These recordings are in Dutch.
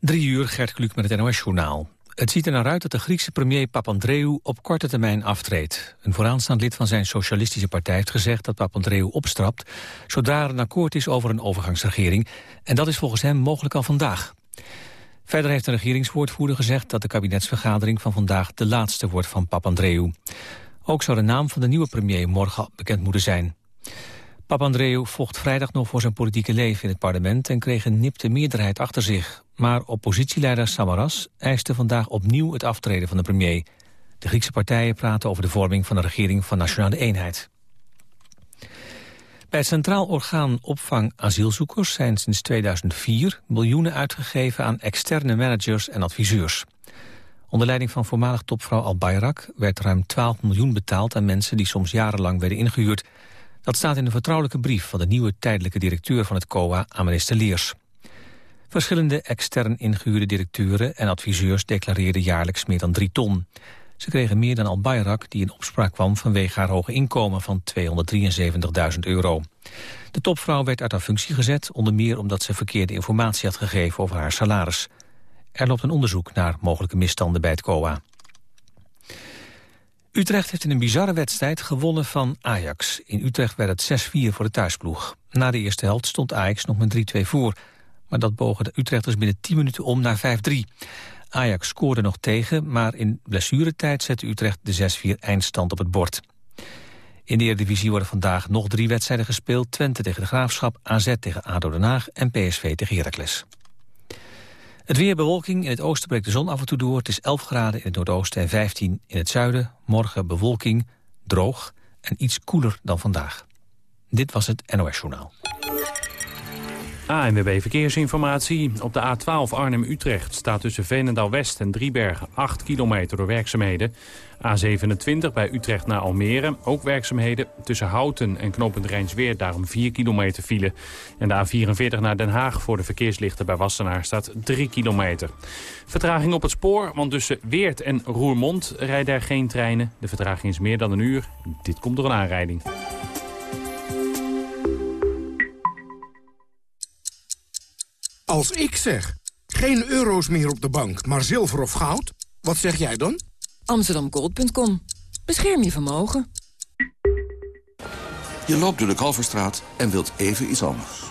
Drie uur, Gert Kluk met het NOS-journaal. Het ziet er naar uit dat de Griekse premier Papandreou op korte termijn aftreedt. Een vooraanstaand lid van zijn socialistische partij heeft gezegd dat Papandreou opstrapt... zodra er een akkoord is over een overgangsregering. En dat is volgens hem mogelijk al vandaag. Verder heeft de regeringswoordvoerder gezegd dat de kabinetsvergadering van vandaag de laatste wordt van Papandreou. Ook zou de naam van de nieuwe premier morgen bekend moeten zijn. Papandreou vocht vrijdag nog voor zijn politieke leven in het parlement... en kreeg een nipte meerderheid achter zich. Maar oppositieleider Samaras eiste vandaag opnieuw het aftreden van de premier. De Griekse partijen praten over de vorming van een regering van nationale eenheid. Bij het Centraal Orgaan Opvang Asielzoekers zijn sinds 2004 miljoenen uitgegeven aan externe managers en adviseurs. Onder leiding van voormalig topvrouw Al Bayrak werd ruim 12 miljoen betaald aan mensen die soms jarenlang werden ingehuurd. Dat staat in een vertrouwelijke brief van de nieuwe tijdelijke directeur van het COA aan minister Leers. Verschillende extern ingehuurde directeuren en adviseurs declareerden jaarlijks meer dan 3 ton. Ze kregen meer dan Al Bayrak, die in opspraak kwam vanwege haar hoge inkomen van 273.000 euro. De topvrouw werd uit haar functie gezet, onder meer omdat ze verkeerde informatie had gegeven over haar salaris. Er loopt een onderzoek naar mogelijke misstanden bij het COA. Utrecht heeft in een bizarre wedstrijd gewonnen van Ajax. In Utrecht werd het 6-4 voor de thuisploeg. Na de eerste helft stond Ajax nog met 3-2 voor. Maar dat bogen de Utrechters binnen 10 minuten om naar 5-3. Ajax scoorde nog tegen, maar in blessuretijd zette Utrecht de 6-4 eindstand op het bord. In de Eredivisie worden vandaag nog drie wedstrijden gespeeld. Twente tegen de Graafschap, AZ tegen ADO Den Haag en PSV tegen Heracles. Het weer bewolking. In het oosten breekt de zon af en toe door. Het is 11 graden in het noordoosten en 15 in het zuiden. Morgen bewolking, droog en iets koeler dan vandaag. Dit was het NOS Journaal. ANWB Verkeersinformatie. Op de A12 Arnhem-Utrecht staat tussen Veenendaal-West en Driebergen 8 kilometer door werkzaamheden. A27 bij Utrecht naar Almere, ook werkzaamheden. Tussen Houten en knooppunt Rijnsweer daarom 4 kilometer file. En de A44 naar Den Haag voor de verkeerslichten bij Wassenaar staat 3 kilometer. Vertraging op het spoor, want tussen Weert en Roermond rijden er geen treinen. De vertraging is meer dan een uur. Dit komt door een aanrijding. Als ik zeg, geen euro's meer op de bank, maar zilver of goud, wat zeg jij dan? Amsterdamgold.com. Bescherm je vermogen. Je loopt door de Kalverstraat en wilt even iets anders.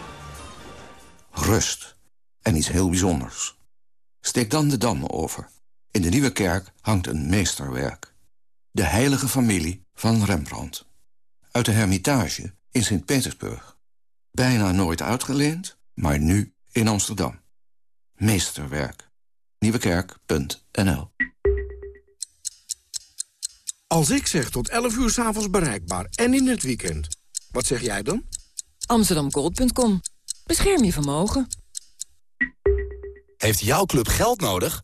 Rust. En iets heel bijzonders. Steek dan de Dam over. In de Nieuwe Kerk hangt een meesterwerk. De heilige familie van Rembrandt. Uit de Hermitage in Sint-Petersburg. Bijna nooit uitgeleend, maar nu in Amsterdam. Meesterwerk. Nieuwekerk.nl Als ik zeg tot 11 uur s'avonds bereikbaar en in het weekend, wat zeg jij dan? Amsterdamgold.com. Bescherm je vermogen. Heeft jouw club geld nodig?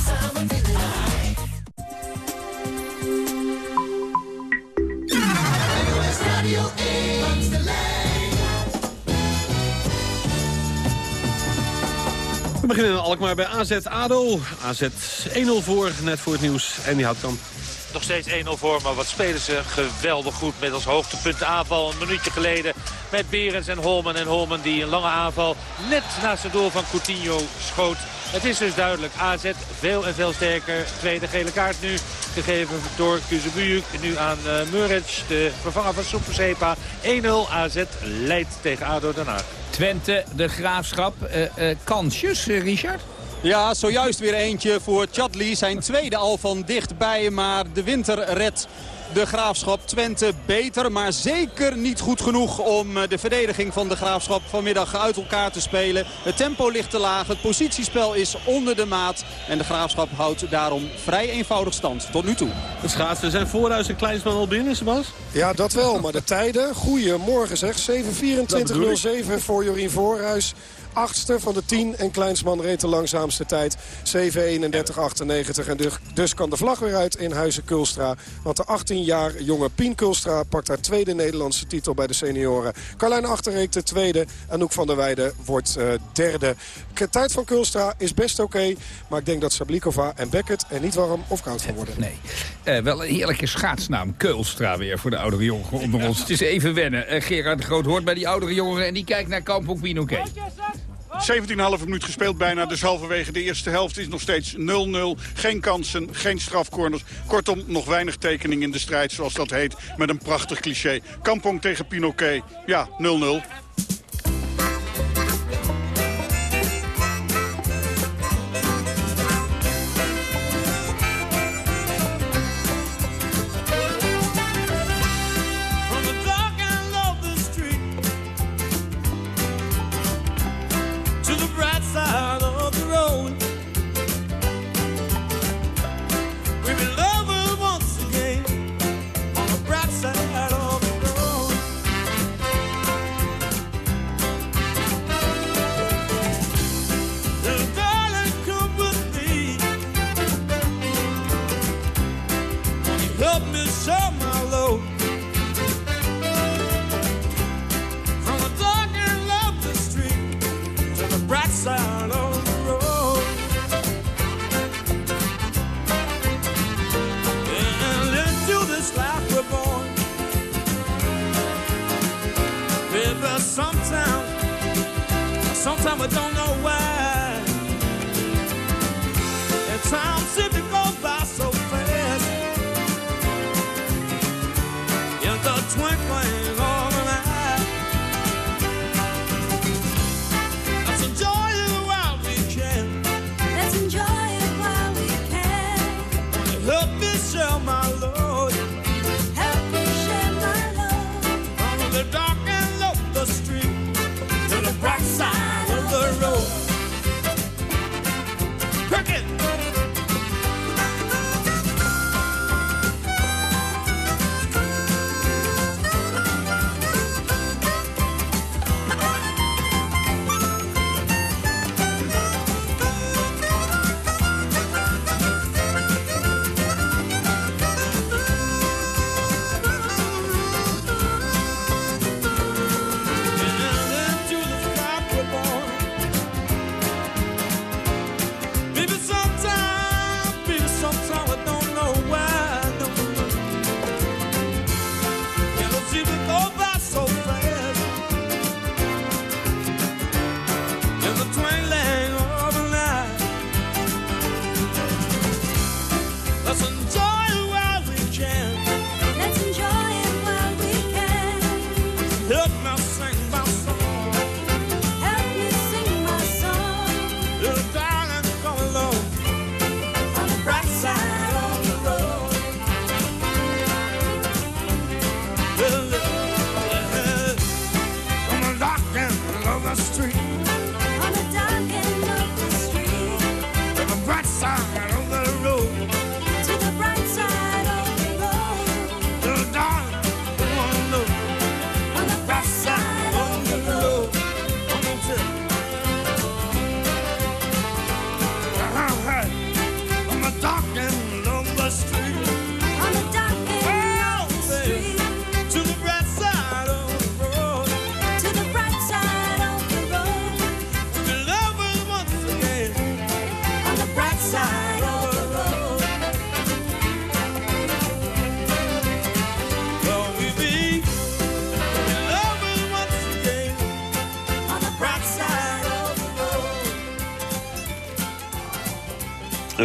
Beginnen in Alkmaar bij AZ ADO. AZ 1-0 voor, net voor het nieuws. En die houdt dan nog steeds 1-0 voor, maar wat spelen ze geweldig goed met als hoogtepunt de aanval een minuutje geleden. Met Berens en Holman en Holman die een lange aanval net naast het doel van Coutinho schoot. Het is dus duidelijk, AZ veel en veel sterker. Tweede gele kaart nu, gegeven door Kuzebujuk. Nu aan uh, Muric, de vervanger van Supersepa. 1-0, AZ leidt tegen ADO Den Haag. Twente, de Graafschap. Uh, uh, kansjes, Richard? Ja, zojuist weer eentje voor Chadli. Zijn tweede al van dichtbij, maar de winter redt de Graafschap Twente beter. Maar zeker niet goed genoeg om eh, de verdediging van de Graafschap vanmiddag uit elkaar te spelen. Het tempo ligt te laag, het positiespel is onder de maat. En de Graafschap houdt daarom vrij eenvoudig stand tot nu toe. Het schaatsen zijn Voorhuis en Kleinsman al binnen, Sebas? Ja, dat wel. Maar de tijden, goeiemorgen zeg. 7.24.07 voor Jorien Voorhuis. Achtste van de 10 en Kleinsman reed de langzaamste tijd. 7.31.98 en dus, dus kan de vlag weer uit in Huizen Kulstra. Want de 18 jaar jonge Pien Kulstra pakt haar tweede Nederlandse titel bij de senioren. Carlijn Achterreek de tweede. Anouk van der Weijden wordt uh, derde. De tijd van Kulstra is best oké. maar ik denk dat Sablikova en Beckett er niet warm of koud van worden. Nee. Uh, wel een heerlijke schaatsnaam. Kulstra weer voor de oudere jongeren onder ons. Het is even wennen. Uh, Gerard Groot hoort bij die oudere jongeren en die kijkt naar Kampong Pinoquet. 17,5 minuut gespeeld bijna, dus halverwege de eerste helft is nog steeds 0-0. Geen kansen, geen strafcorners. Kortom, nog weinig tekening in de strijd, zoals dat heet, met een prachtig cliché. Kampong tegen Pinoquet, ja, 0-0.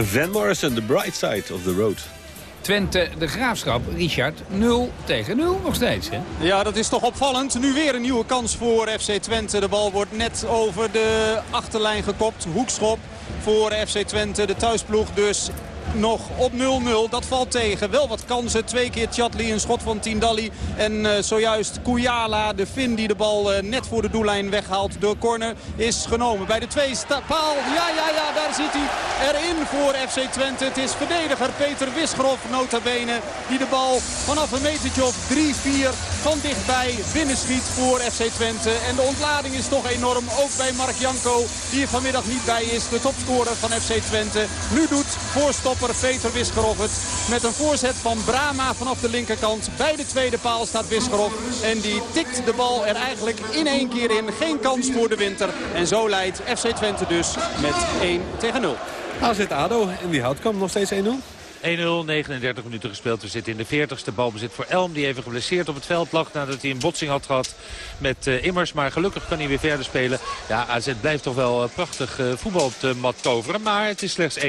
Van Morrison, The Bright Side of the Road. Twente, de Graafschap, Richard, 0 tegen 0 nog steeds. Hè? Ja, dat is toch opvallend. Nu weer een nieuwe kans voor FC Twente. De bal wordt net over de achterlijn gekopt. Hoekschop voor FC Twente, de thuisploeg dus nog op 0-0. Dat valt tegen. Wel wat kansen. Twee keer Chatli, een schot van Tindalli. En uh, zojuist Kouyala, de Fin die de bal uh, net voor de doellijn weghaalt. De corner is genomen. Bij de twee paal. Ja, ja, ja, daar zit hij erin voor FC Twente. Het is verdediger Peter Wisgrof, nota bene. Die de bal vanaf een metertje of 3-4 van dichtbij binnenschiet voor FC Twente. En de ontlading is toch enorm. Ook bij Mark Janko, die er vanmiddag niet bij is. De topscorer van FC Twente. Nu doet voorstopper Peter Wisgerov. Met een voorzet van Brama vanaf de linkerkant. Bij de tweede paal staat Wisgerov. En die tikt de bal er eigenlijk in één keer in. Geen kans voor de winter. En zo leidt FC Twente dus met 1 tegen 0. AZ ADO en wie houdt kan nog steeds 1-0? 1-0, 39 minuten gespeeld. We zitten in de 40ste balbezit voor Elm. Die even geblesseerd op het veld lag nadat hij een botsing had gehad met uh, Immers. Maar gelukkig kan hij weer verder spelen. Ja, AZ blijft toch wel uh, prachtig uh, voetbal op de mat toveren. Maar het is slechts 1-0.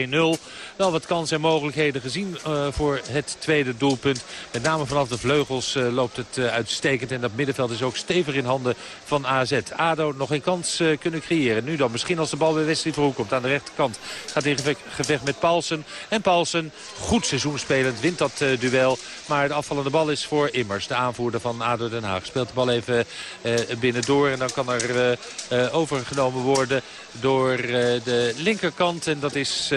Wel wat kansen en mogelijkheden gezien voor het tweede doelpunt. Met name vanaf de vleugels loopt het uitstekend. En dat middenveld is ook stevig in handen van AZ. ADO nog geen kans kunnen creëren. Nu dan misschien als de bal bij Wesley Verhoek komt aan de rechterkant. Gaat in gevecht, gevecht met Paulsen. En Paulsen goed seizoen spelend. Wint dat uh, duel. Maar de afvallende bal is voor Immers. De aanvoerder van ADO Den Haag. Speelt de bal even uh, binnendoor. En dan kan er uh, overgenomen worden door de linkerkant. En dat is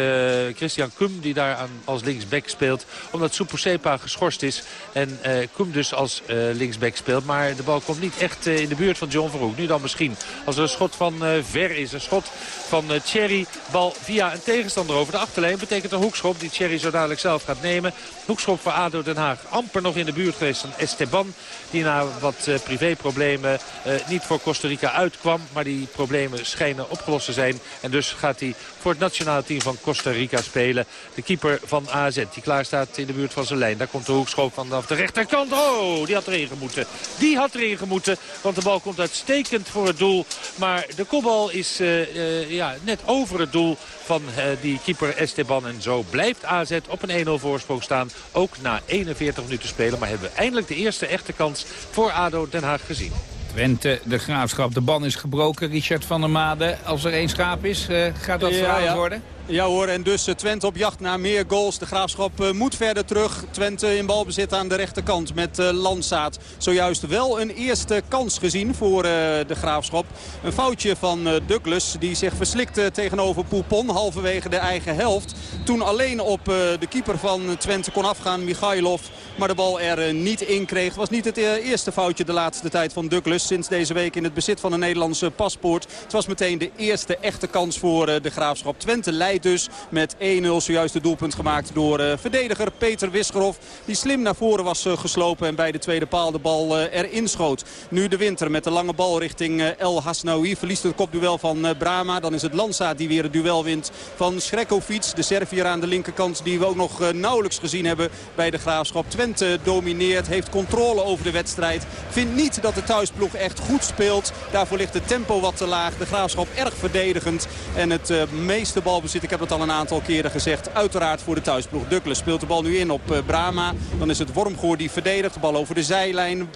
Christian Kum die daar aan, als linksback speelt. Omdat Suposepa geschorst is. En Kum dus als linksback speelt. Maar de bal komt niet echt in de buurt van John Verhoek. Nu dan misschien als er een schot van ver is. Een schot van Thierry. Bal via een tegenstander over de achterlijn. Betekent een hoekschop die Thierry zo dadelijk zelf gaat nemen. Hoekschop voor ADO Den Haag. Amper nog in de buurt geweest van Esteban. Die na wat uh, privéproblemen uh, niet voor Costa Rica uitkwam. Maar die problemen schijnen opgelost te zijn. En dus gaat hij voor het nationale team van Costa Rica spelen. De keeper van AZ die klaar staat in de buurt van zijn lijn. Daar komt de hoekschop vanaf de rechterkant. Oh, die had erin gemoeten. Die had erin gemoeten. Want de bal komt uitstekend voor het doel. Maar de kopbal is ja, net over het doel van die keeper Esteban. En zo blijft AZ op een 1-0 voorsprong staan. Ook na 41 minuten spelen. Maar hebben we eindelijk de eerste echte kans voor ADO Den Haag gezien. Twente, de graafschap. De ban is gebroken, Richard van der Made. Als er één schaap is, uh, gaat dat ja, ja. worden? Ja hoor, en dus Twente op jacht naar meer goals. De Graafschap uh, moet verder terug. Twente in balbezit aan de rechterkant met uh, Landsaat. Zojuist wel een eerste kans gezien voor de Graafschap. Een foutje van Douglas die zich verslikte tegenover Poupon halverwege de eigen helft. Toen alleen op de keeper van Twente kon afgaan, Michailov. Maar de bal er niet in kreeg. Was niet het eerste foutje de laatste tijd van Douglas. Sinds deze week in het bezit van een Nederlandse paspoort. Het was meteen de eerste echte kans voor de Graafschap. Twente leidt dus met 1-0 zojuist het doelpunt gemaakt door uh, verdediger Peter Wisgerhoff. Die slim naar voren was uh, geslopen en bij de tweede paal de bal uh, erin schoot. Nu de winter met de lange bal richting El Hasnaoui. Verliest het kopduel van Brama. Dan is het Lanza die weer het duel wint van Schrekovic. De Servier aan de linkerkant die we ook nog nauwelijks gezien hebben bij de Graafschap. Twente domineert, heeft controle over de wedstrijd. Vindt niet dat de thuisploeg echt goed speelt. Daarvoor ligt het tempo wat te laag. De Graafschap erg verdedigend. En het meeste balbezit ik heb het al een aantal keren gezegd. Uiteraard voor de thuisploeg. Douglas speelt de bal nu in op Brama. Dan is het Wormgoor die verdedigt. De bal over de zijlijn.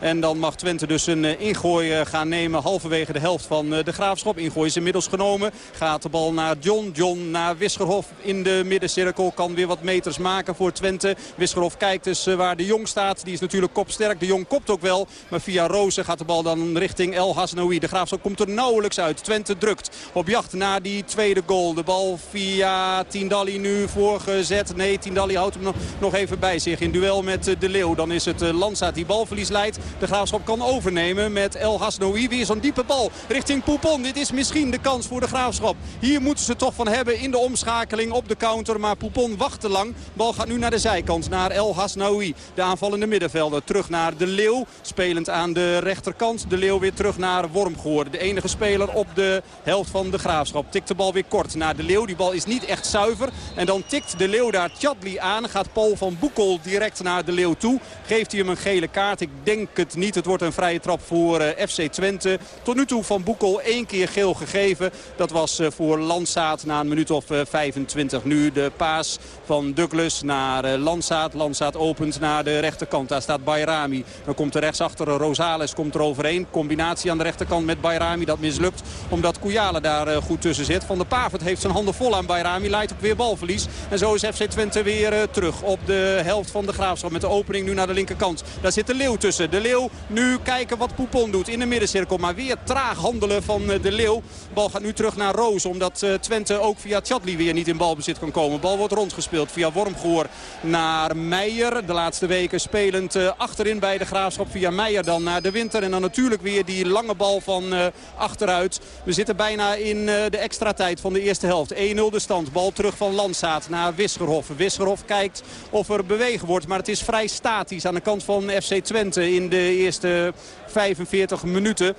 En dan mag Twente dus een uh, ingooi uh, gaan nemen halverwege de helft van uh, de Graafschap. Ingooi is inmiddels genomen. Gaat de bal naar John. John naar Wisgerhof in de middencirkel. Kan weer wat meters maken voor Twente. Wisgerhof kijkt dus waar de Jong staat. Die is natuurlijk kopsterk. De Jong kopt ook wel. Maar via Rozen gaat de bal dan richting El Hasnoui. De Graafschap komt er nauwelijks uit. Twente drukt op jacht naar die tweede goal. De bal via Tindalli nu voorgezet. Nee, Tindalli houdt hem nog even bij zich in duel met De Leeuw. Dan is het Lanza die balverlies leidt de Graafschap kan overnemen met El Hasnoui. Weer zo'n diepe bal richting Poupon. Dit is misschien de kans voor de Graafschap. Hier moeten ze toch van hebben in de omschakeling op de counter. Maar Poupon wacht te lang. Bal gaat nu naar de zijkant, naar El Hasnoui. De aanvallende middenvelder terug naar De Leeuw. Spelend aan de rechterkant. De Leeuw weer terug naar Wormgoor. De enige speler op de helft van de Graafschap. Tikt de bal weer kort naar De Leeuw. Die bal is niet echt zuiver. En dan tikt De Leeuw daar Chadli aan. Gaat Paul van Boekel direct naar De Leeuw toe. Geeft hij hem een gele kaart. Ik denk het niet. Het wordt een vrije trap voor uh, FC Twente. Tot nu toe van Boekel één keer geel gegeven. Dat was uh, voor Landsaat na een minuut of uh, 25. Nu de paas van Douglas naar Landsaat. Landsaat opent naar de rechterkant. Daar staat Bayrami. Dan komt er rechtsachter Rosales komt er overheen. Combinatie aan de rechterkant met Bayrami. Dat mislukt omdat Kouyale daar goed tussen zit. Van de Pavert heeft zijn handen vol aan Bayrami. Leidt ook weer balverlies. En zo is FC Twente weer terug op de helft van de Graafschap. Met de opening nu naar de linkerkant. Daar zit de Leeuw tussen. De Leeuw nu kijken wat Poupon doet in de middencirkel. Maar weer traag handelen van de Leeuw. Bal gaat nu terug naar Roos. Omdat Twente ook via Chatli weer niet in balbezit kan komen. Bal wordt rondgespeeld via Wormgoor naar Meijer. De laatste weken spelend achterin bij de Graafschap. Via Meijer dan naar de Winter. En dan natuurlijk weer die lange bal van achteruit. We zitten bijna in de extra tijd van de eerste helft. 1-0 de stand. Bal terug van Landsaat naar Wisgerhof. Wisgerhof kijkt of er bewegen wordt. Maar het is vrij statisch aan de kant van FC Twente in de eerste 45 minuten.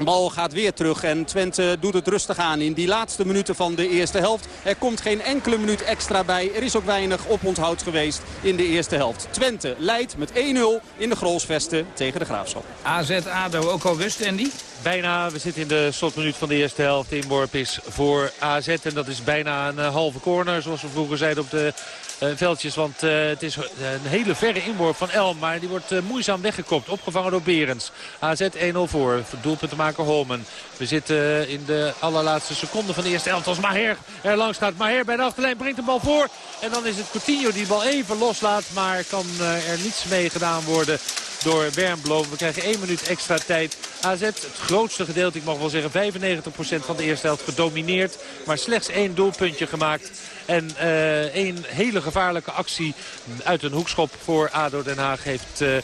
De bal gaat weer terug en Twente doet het rustig aan in die laatste minuten van de eerste helft. Er komt geen enkele minuut extra bij. Er is ook weinig oponthoud geweest in de eerste helft. Twente leidt met 1-0 in de Grolsvesten tegen de Graafschap. AZ-ADO ook al rust, Andy? Bijna, we zitten in de slotminuut van de eerste helft. Inworp is voor AZ en dat is bijna een eh, halve corner. Zoals we vroeger zeiden op de veldjes. Want uh, het is een hele verre inworp van Elm. Maar die wordt moeizaam weggekopt. Opgevangen door Berends. AZ 1-0 voor. Doelpunt te maken Holmen. We zitten in de allerlaatste seconde van de eerste helft. Als Maher er langs gaat. Maher bij de achterlijn brengt de bal voor. En dan is het Coutinho die de bal even loslaat. Maar kan er niets mee gedaan worden door Wernbloem. We krijgen één minuut extra tijd. AZ, het grootste gedeelte, ik mag wel zeggen 95% van de eerste helft gedomineerd. Maar slechts één doelpuntje gemaakt. En uh, één hele gevaarlijke actie uit een hoekschop voor ADO Den Haag heeft uh,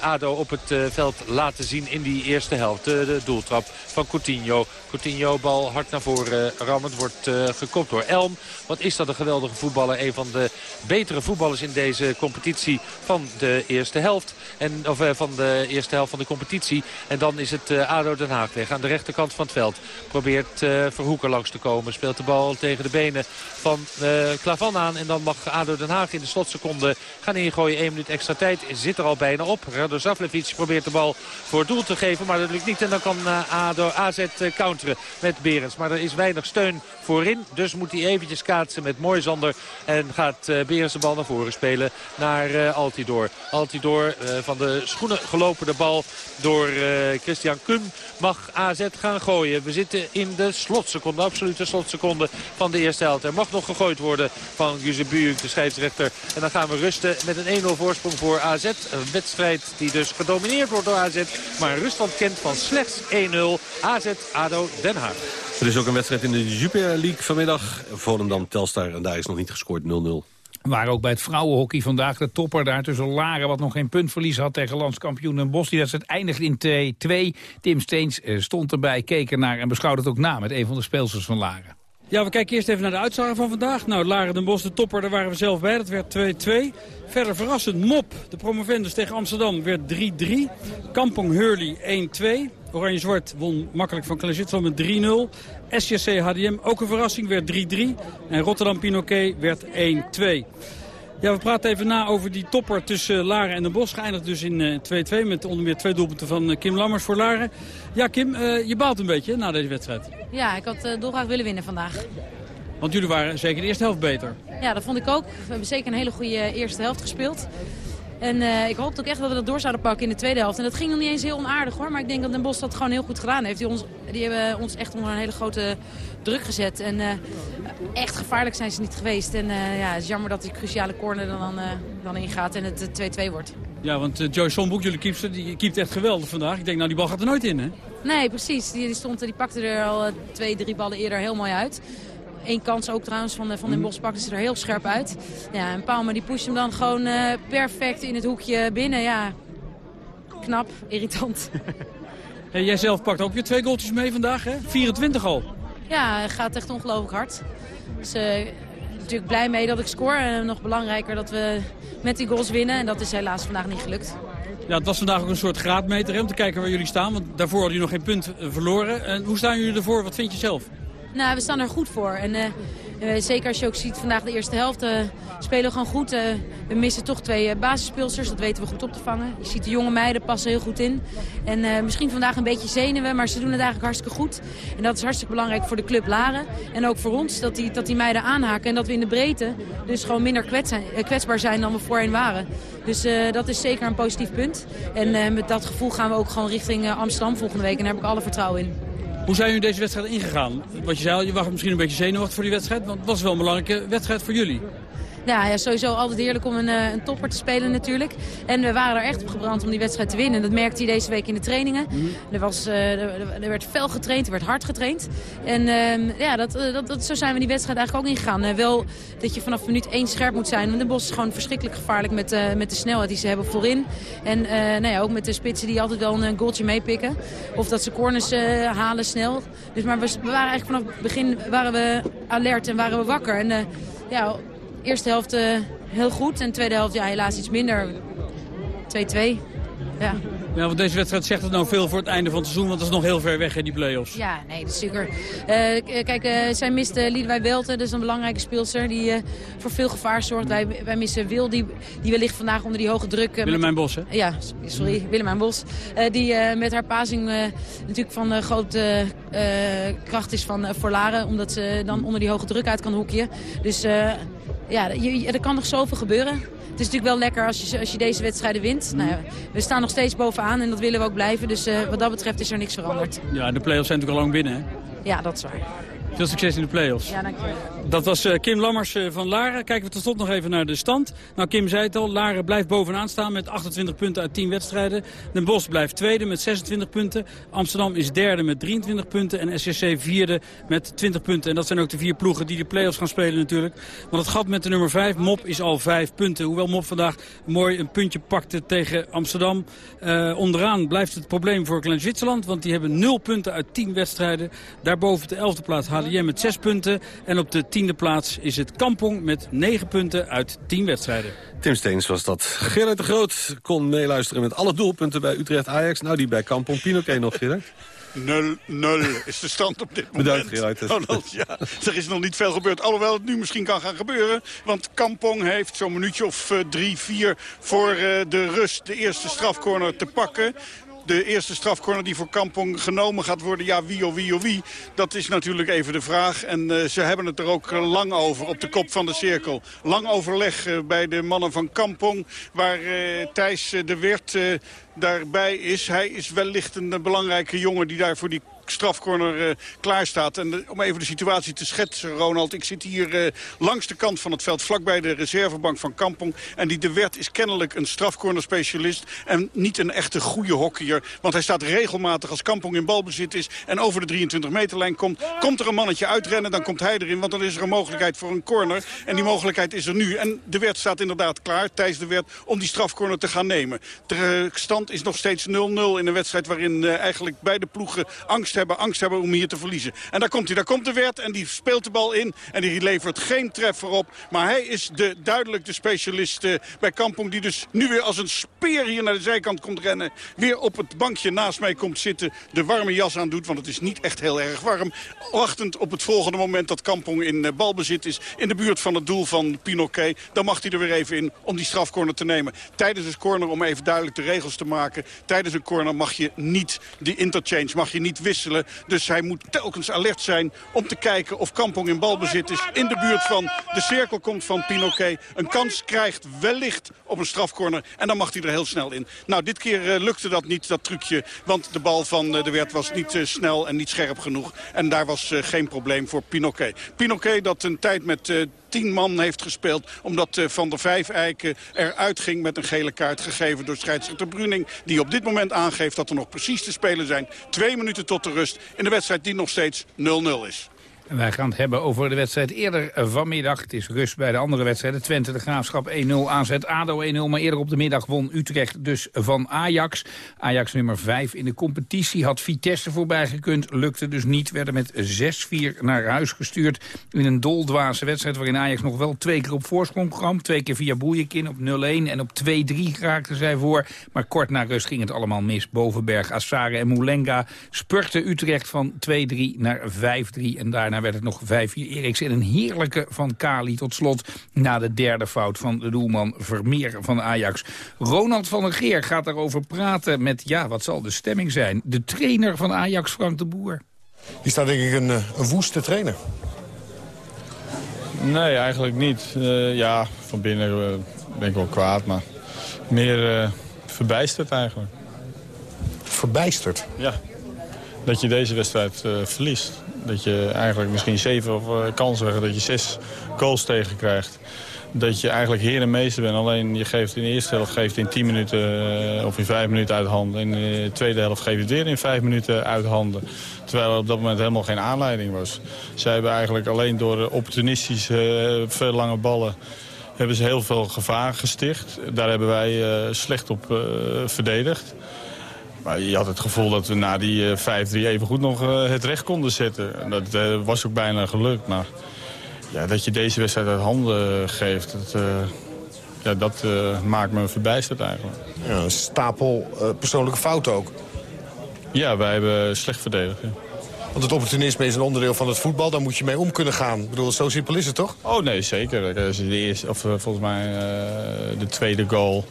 ADO op het veld laten zien in die eerste helft. de doeltrap van Coutinho. Coutinho bal hard naar voren rammend wordt gekopt door Elm. Wat is dat een geweldige voetballer. Een van de betere voetballers in deze competitie van de eerste helft. En, of van de eerste helft van de competitie. En dan is het ADO Den Haag weg aan de rechterkant van het veld. Probeert Verhoeken langs te komen. Speelt de bal tegen de benen van Klavan aan. En dan mag ADO Den Haag in de slotseconde gaan ingooien. 1 minuut extra tijd zit er al bijna op. Radosavljevic probeert de bal voor doel te geven. Maar dat lukt niet. En dan kan ADO, AZ counteren met Berends. Maar er is weinig steun voorin. Dus moet hij eventjes kaatsen met Moisander. En gaat Berends de bal naar voren spelen naar Altidor. Altidor van de schoenen gelopen de bal door Christian Kum mag AZ gaan gooien. We zitten in de slotseconde, absolute slotseconde van de eerste helft. Er mag nog gegooid worden van Bujuk, de scheidsrechter. En dan gaan we rusten met een 1-0 voorsprong voor AZ. Een wedstrijd die dus gedomineerd wordt door AZ. Maar ruststand kent van slechts 1-0. AZ ADO Den Haag. Er is ook een wedstrijd in de Jupiler League vanmiddag. Volendam Telstar en daar is nog niet gescoord 0-0. Waren ook bij het vrouwenhockey vandaag de topper daar tussen Laren... wat nog geen puntverlies had tegen landskampioen Den Bosch. Die wedstrijd eindigde in 2-2. Tim Steens stond erbij, keek ernaar en beschouwde het ook na... met een van de speelsters van Laren. Ja, we kijken eerst even naar de uitslagen van vandaag. Nou, Laren Den Bosch, de topper, daar waren we zelf bij. Dat werd 2-2. Verder verrassend Mop, de promovendus tegen Amsterdam, werd 3-3. Kampong Hurley 1-2. Oranje-Zwart won makkelijk van Kalajitsel met 3-0. SJC HDM, ook een verrassing, werd 3-3. En Rotterdam Pinoquet werd 1-2. Ja, we praten even na over die topper tussen Laren en Den Bosch. Geëindigd dus in 2-2 met onder meer twee doelpunten van Kim Lammers voor Laren. Ja, Kim, uh, je baalt een beetje na deze wedstrijd. Ja, ik had dolgraag willen winnen vandaag. Want jullie waren zeker de eerste helft beter. Ja, dat vond ik ook. We hebben zeker een hele goede eerste helft gespeeld. En uh, ik hoopte ook echt dat we dat door zouden pakken in de tweede helft. En dat ging nog niet eens heel onaardig hoor. Maar ik denk dat Den Bosch dat gewoon heel goed gedaan heeft. Die, ons, die hebben ons echt onder een hele grote druk gezet. En uh, echt gevaarlijk zijn ze niet geweest. En uh, ja, het is jammer dat die cruciale corner dan, dan ingaat en het 2-2 wordt. Ja, want Joy Sonboek, jullie keepster, die keept echt geweldig vandaag. Ik denk, nou die bal gaat er nooit in, hè? Nee, precies. Die, die, stond, die pakte er al twee, drie ballen eerder heel mooi uit. Eén kans ook trouwens van, van Den Bos pakte ze er heel scherp uit. Ja, en Palmer die pusht hem dan gewoon uh, perfect in het hoekje binnen. Ja, knap, irritant. hey, jij zelf pakt ook weer twee goaltjes mee vandaag, hè? 24 al. Ja, gaat echt ongelooflijk hard. Dus uh, natuurlijk blij mee dat ik score. En nog belangrijker dat we met die goals winnen. En dat is helaas vandaag niet gelukt. Ja, het was vandaag ook een soort graadmeter hè, om te kijken waar jullie staan. Want daarvoor hadden jullie nog geen punt verloren. En hoe staan jullie ervoor? Wat vind je zelf? Nou, we staan er goed voor. En uh, uh, zeker als je ook ziet vandaag de eerste helft, uh, spelen we gewoon goed. we missen toch twee basisspeelsters, dat weten we goed op te vangen. Je ziet de jonge meiden passen heel goed in. En misschien vandaag een beetje zenuwen, maar ze doen het eigenlijk hartstikke goed. En dat is hartstikke belangrijk voor de club Laren. En ook voor ons, dat die, dat die meiden aanhaken. En dat we in de breedte dus gewoon minder zijn, kwetsbaar zijn dan we voorheen waren. Dus dat is zeker een positief punt. En met dat gevoel gaan we ook gewoon richting Amsterdam volgende week. En daar heb ik alle vertrouwen in. Hoe zijn jullie deze wedstrijd ingegaan? Wat je zei je was misschien een beetje zenuwachtig voor die wedstrijd. Want het was wel een belangrijke wedstrijd voor jullie. Ja, ja, sowieso altijd heerlijk om een, eh, een topper te spelen natuurlijk. En we waren er echt op gebrand om die wedstrijd te winnen. Dat merkte hij deze week in de trainingen. Mhm. er, was, eh, er, er werd fel getraind, er werd hard getraind. En ehm, ja, dat, eh, dat, dat, zo zijn we die wedstrijd eigenlijk ook ingegaan. Wel dat je vanaf minuut 1 scherp moet zijn. Want de Bos is gewoon verschrikkelijk gevaarlijk met, met de snelheid die ze hebben voorin. En nou ja, ook met de spitsen die altijd wel een goaltje meepikken. Of dat ze corners halen snel. Dus, maar we, we, waren eigenlijk vanaf het begin waren we alert en waren we wakker. En ja, Eerste helft uh, heel goed en tweede helft ja, helaas iets minder. 2-2. Ja. Ja, want deze wedstrijd zegt het nou veel voor het einde van het seizoen, want het is nog heel ver weg in die play-offs. Ja, nee, dat is zeker. Uh, kijk, uh, zij mist uh, Liedewij Welten, dat is een belangrijke speelster die voor veel gevaar zorgt. Wij, wij missen Wil, die, die wellicht vandaag onder die hoge druk... Willemijn Bos, hè? Ja, sorry, mm. Willemijn Bos. die met haar pazing natuurlijk van grote kracht is van, voor Laren, omdat ze dan onder die hoge druk uit kan hoekje. Dus ja, je, er kan nog zoveel gebeuren. Het is natuurlijk wel lekker als je, als je deze wedstrijden wint. Nou we staan nog steeds bovenaan en dat willen we ook blijven. Dus uh, wat dat betreft is er niks veranderd. Ja, de play-offs zijn natuurlijk al lang binnen, hè? Ja, dat is waar. Veel succes in de play-offs. Ja, dankjewel. Dat was uh, Kim Lammers uh, van Laren. Kijken we tot slot nog even naar de stand. Nou, Kim zei het al, Laren blijft bovenaan staan met 28 punten uit 10 wedstrijden. Den Bosch blijft tweede met 26 punten. Amsterdam is derde met 23 punten. En SSC vierde met 20 punten. En dat zijn ook de vier ploegen die de play-offs gaan spelen natuurlijk. Want het gat met de nummer 5, Mop, is al 5 punten. Hoewel Mop vandaag mooi een puntje pakte tegen Amsterdam. Uh, onderaan blijft het probleem voor Klein Zwitserland. Want die hebben 0 punten uit 10 wedstrijden. Daarboven de 11e plaats Met 6 punten. En op de tiende plaats is het Kampong met 9 punten uit 10 wedstrijden. Tim Steens was dat. Gerard de Groot kon meeluisteren met alle doelpunten bij Utrecht-Ajax. Nou, die bij Kampong Pinoquet nog, Gerard. 0-0 is de stand op dit moment. Bedankt, Gerard. Donald, ja, er is nog niet veel gebeurd. Alhoewel het nu misschien kan gaan gebeuren. Want Kampong heeft zo'n minuutje of uh, drie, vier voor uh, de rust de eerste strafcorner te pakken de eerste strafcorner die voor Kampong genomen gaat worden. Ja, wie of wie of wie, dat is natuurlijk even de vraag. En uh, ze hebben het er ook lang over op de kop van de cirkel. Lang overleg uh, bij de mannen van Kampong, waar Thijs de Wert daarbij is. Hij is wellicht een belangrijke jongen die daar voor die strafcorner uh, klaar staat. En uh, om even de situatie te schetsen, Ronald. Ik zit hier uh, langs de kant van het veld, vlakbij de reservebank van Kampong. En die de Wert is kennelijk een strafcorner specialist. En niet een echte goede hockeyer. Want hij staat regelmatig als Kampong in balbezit is. En over de 23 meterlijn komt. Komt er een mannetje uitrennen, dan komt hij erin. Want dan is er een mogelijkheid voor een corner. En die mogelijkheid is er nu. En de Wert staat inderdaad klaar, Thijs de Wert, om die strafcorner te gaan nemen. De stand is nog steeds 0-0 in een wedstrijd waarin eigenlijk beide ploegen angst hebben, angst hebben om hier te verliezen. En daar komt hij, daar komt de Wert en die speelt de bal in. En die levert geen treffer op. Maar hij is de, duidelijk de specialist uh, bij Kampong. Die dus nu weer als een speer hier naar de zijkant komt rennen. Weer op het bankje naast mij komt zitten. De warme jas aan doet, want het is niet echt heel erg warm. Wachtend op het volgende moment dat Kampong in uh, balbezit is. In de buurt van het doel van Pinoquet. Dan mag hij er weer even in om die strafcorner te nemen. Tijdens het corner, om even duidelijk de regels te maken. Tijdens een corner mag je niet die interchange, mag je niet wisselen. Dus hij moet telkens alert zijn om te kijken of Kampong in balbezit is. In de buurt van de cirkel komt van Pinoquet. Een kans krijgt wellicht op een strafcorner. En dan mag hij er heel snel in. Nou, dit keer uh, lukte dat niet, dat trucje. Want de bal van uh, de Wert was niet uh, snel en niet scherp genoeg. En daar was geen probleem voor Pinoquet. Pinoquet dat een tijd met tien man heeft gespeeld. Omdat uh, Van der Vijf Eiken eruit ging met een gele kaart gegeven door scheidsrechter Bruning. Die op dit moment aangeeft dat er nog precies te spelen zijn. Twee minuten tot de rust in de wedstrijd die nog steeds 0-0 is. Wij gaan het hebben over de wedstrijd eerder vanmiddag. Het is rust bij de andere wedstrijden. Twente de Graafschap 1-0, AZ ADO 1-0. Maar eerder op de middag won Utrecht dus van Ajax. Ajax nummer 5 in de competitie. Had Vitesse voorbij gekund, lukte dus niet. Werden met 6-4 naar huis gestuurd. In een doldwaze wedstrijd waarin Ajax nog wel twee keer op voorsprong kwam. Twee keer via Boeijekin op 0-1 en op 2-3 raakten zij voor. Maar kort na rust ging het allemaal mis. Bovenberg, Assare en Moulenga spurten Utrecht van 2-3 naar 5-3. En daarna werd het nog 5-4 Eriks. En een heerlijke van Kali tot slot na de derde fout van de doelman Vermeer van Ajax. Ronald van der Geer gaat daarover praten met, ja, wat zal de stemming zijn? De trainer van Ajax, Frank de Boer. Die staat denk ik een, een woeste trainer. Nee, eigenlijk niet. Uh, ja, van binnen uh, ben ik wel kwaad, maar meer uh, verbijsterd eigenlijk. Verbijsterd? Ja. dat je deze wedstrijd verliest. Dat je eigenlijk misschien zeven of, kansen dat je zes goals tegenkrijgt dat je eigenlijk heer en meester bent. Alleen je geeft in de eerste helft geeft in 10 minuten eh, of in 5 minuten uit handen. In de tweede helft geef je het weer in 5 minuten uit handen. Terwijl er op dat moment helemaal geen aanleiding was. Zij hebben eigenlijk alleen door opportunistische uh, veel lange ballen hebben ze heel veel gevaar gesticht. Daar hebben wij uh, slecht op uh, verdedigd. Maar je had het gevoel dat we na die 5-3 even goed nog het recht konden zetten. Dat was ook bijna gelukt. Maar ja, dat je deze wedstrijd uit handen geeft, dat, uh, ja, dat uh, maakt me verbijsterd eigenlijk. Ja, een stapel uh, persoonlijke fouten ook. Ja, wij hebben slecht verdedigd. Ja. Want het opportunisme is een onderdeel van het voetbal. Daar moet je mee om kunnen gaan. Ik bedoel, zo simpel is het toch? Oh nee, zeker. De eerste, of volgens mij de tweede goal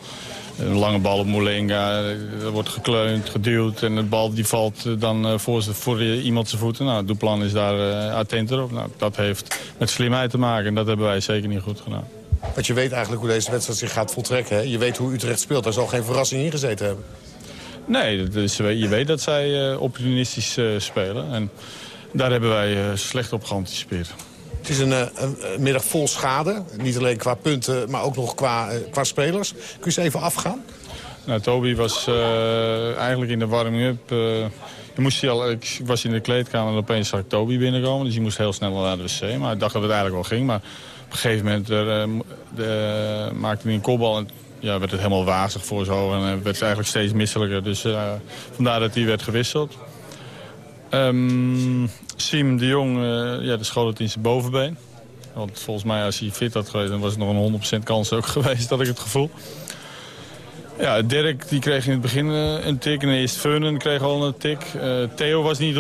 een lange bal op Molenga, er wordt gekleund, geduwd en de bal die valt dan eh, voor, voor iemand zijn voeten. Nou, Duplan is daar uh, attenter op. Nou, dat heeft met slimheid te maken en dat hebben wij zeker niet goed gedaan. Want je weet eigenlijk hoe deze wedstrijd zich gaat voltrekken. Hè? Je weet hoe Utrecht speelt. Daar zal geen verrassing in gezeten hebben. Nee, dus je weet dat zij uh, opportunistisch spelen. En daar hebben wij slecht op geanticipeerd. Het is een, een, middag vol schade. Niet alleen qua punten, maar ook nog qua, qua spelers. Kun je eens even afgaan? Nou, Toby was uh, eigenlijk in de warming-up... Uh, moest ik was in de kleedkamer en opeens zag ik Toby binnenkomen. Dus hij moest heel snel naar de wc. Maar ik dacht dat het eigenlijk wel ging. Maar op een gegeven moment er, maakte hij een kopbal... En, ja, werd het helemaal wazig voor zo. En werd het eigenlijk steeds misselijker. Dus vandaar dat hij werd gewisseld. Um, Siem de Jong, uh, ja, de in zijn bovenbeen. Want volgens mij als hij fit had geweest, dan was het nog een 100% kans ook geweest, had ik het gevoel. Ja, Dirk die kreeg in het begin uh, een tik en eerst kreeg al een tik. Uh, Theo was niet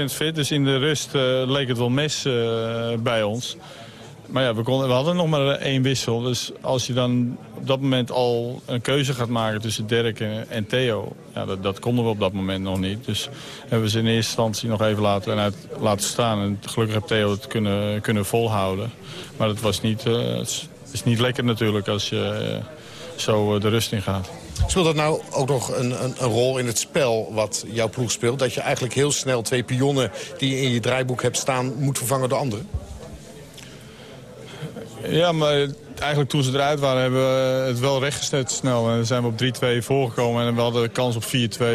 100% fit, dus in de rust leek het wel mes bij ons. Maar ja, we, konden, we hadden nog maar één wissel. Dus als je dan op dat moment al een keuze gaat maken tussen Dirk en, Theo... Ja, dat, dat, konden we op dat moment nog niet. Dus hebben we ze in eerste instantie nog even laten, uit, laten staan. En gelukkig heeft Theo het kunnen, kunnen volhouden. Maar het was niet, uh, het is niet lekker natuurlijk als je uh, zo de rust in gaat. Speelt dat nou ook nog een, een, een, rol in het spel wat jouw ploeg speelt? Dat je eigenlijk heel snel twee pionnen die je in je draaiboek hebt staan... moet vervangen door anderen? Ja, maar eigenlijk toen ze eruit waren hebben we het wel rechtgezet snel. En zijn we op 3-2 voorgekomen en we hadden de kans op 4-2.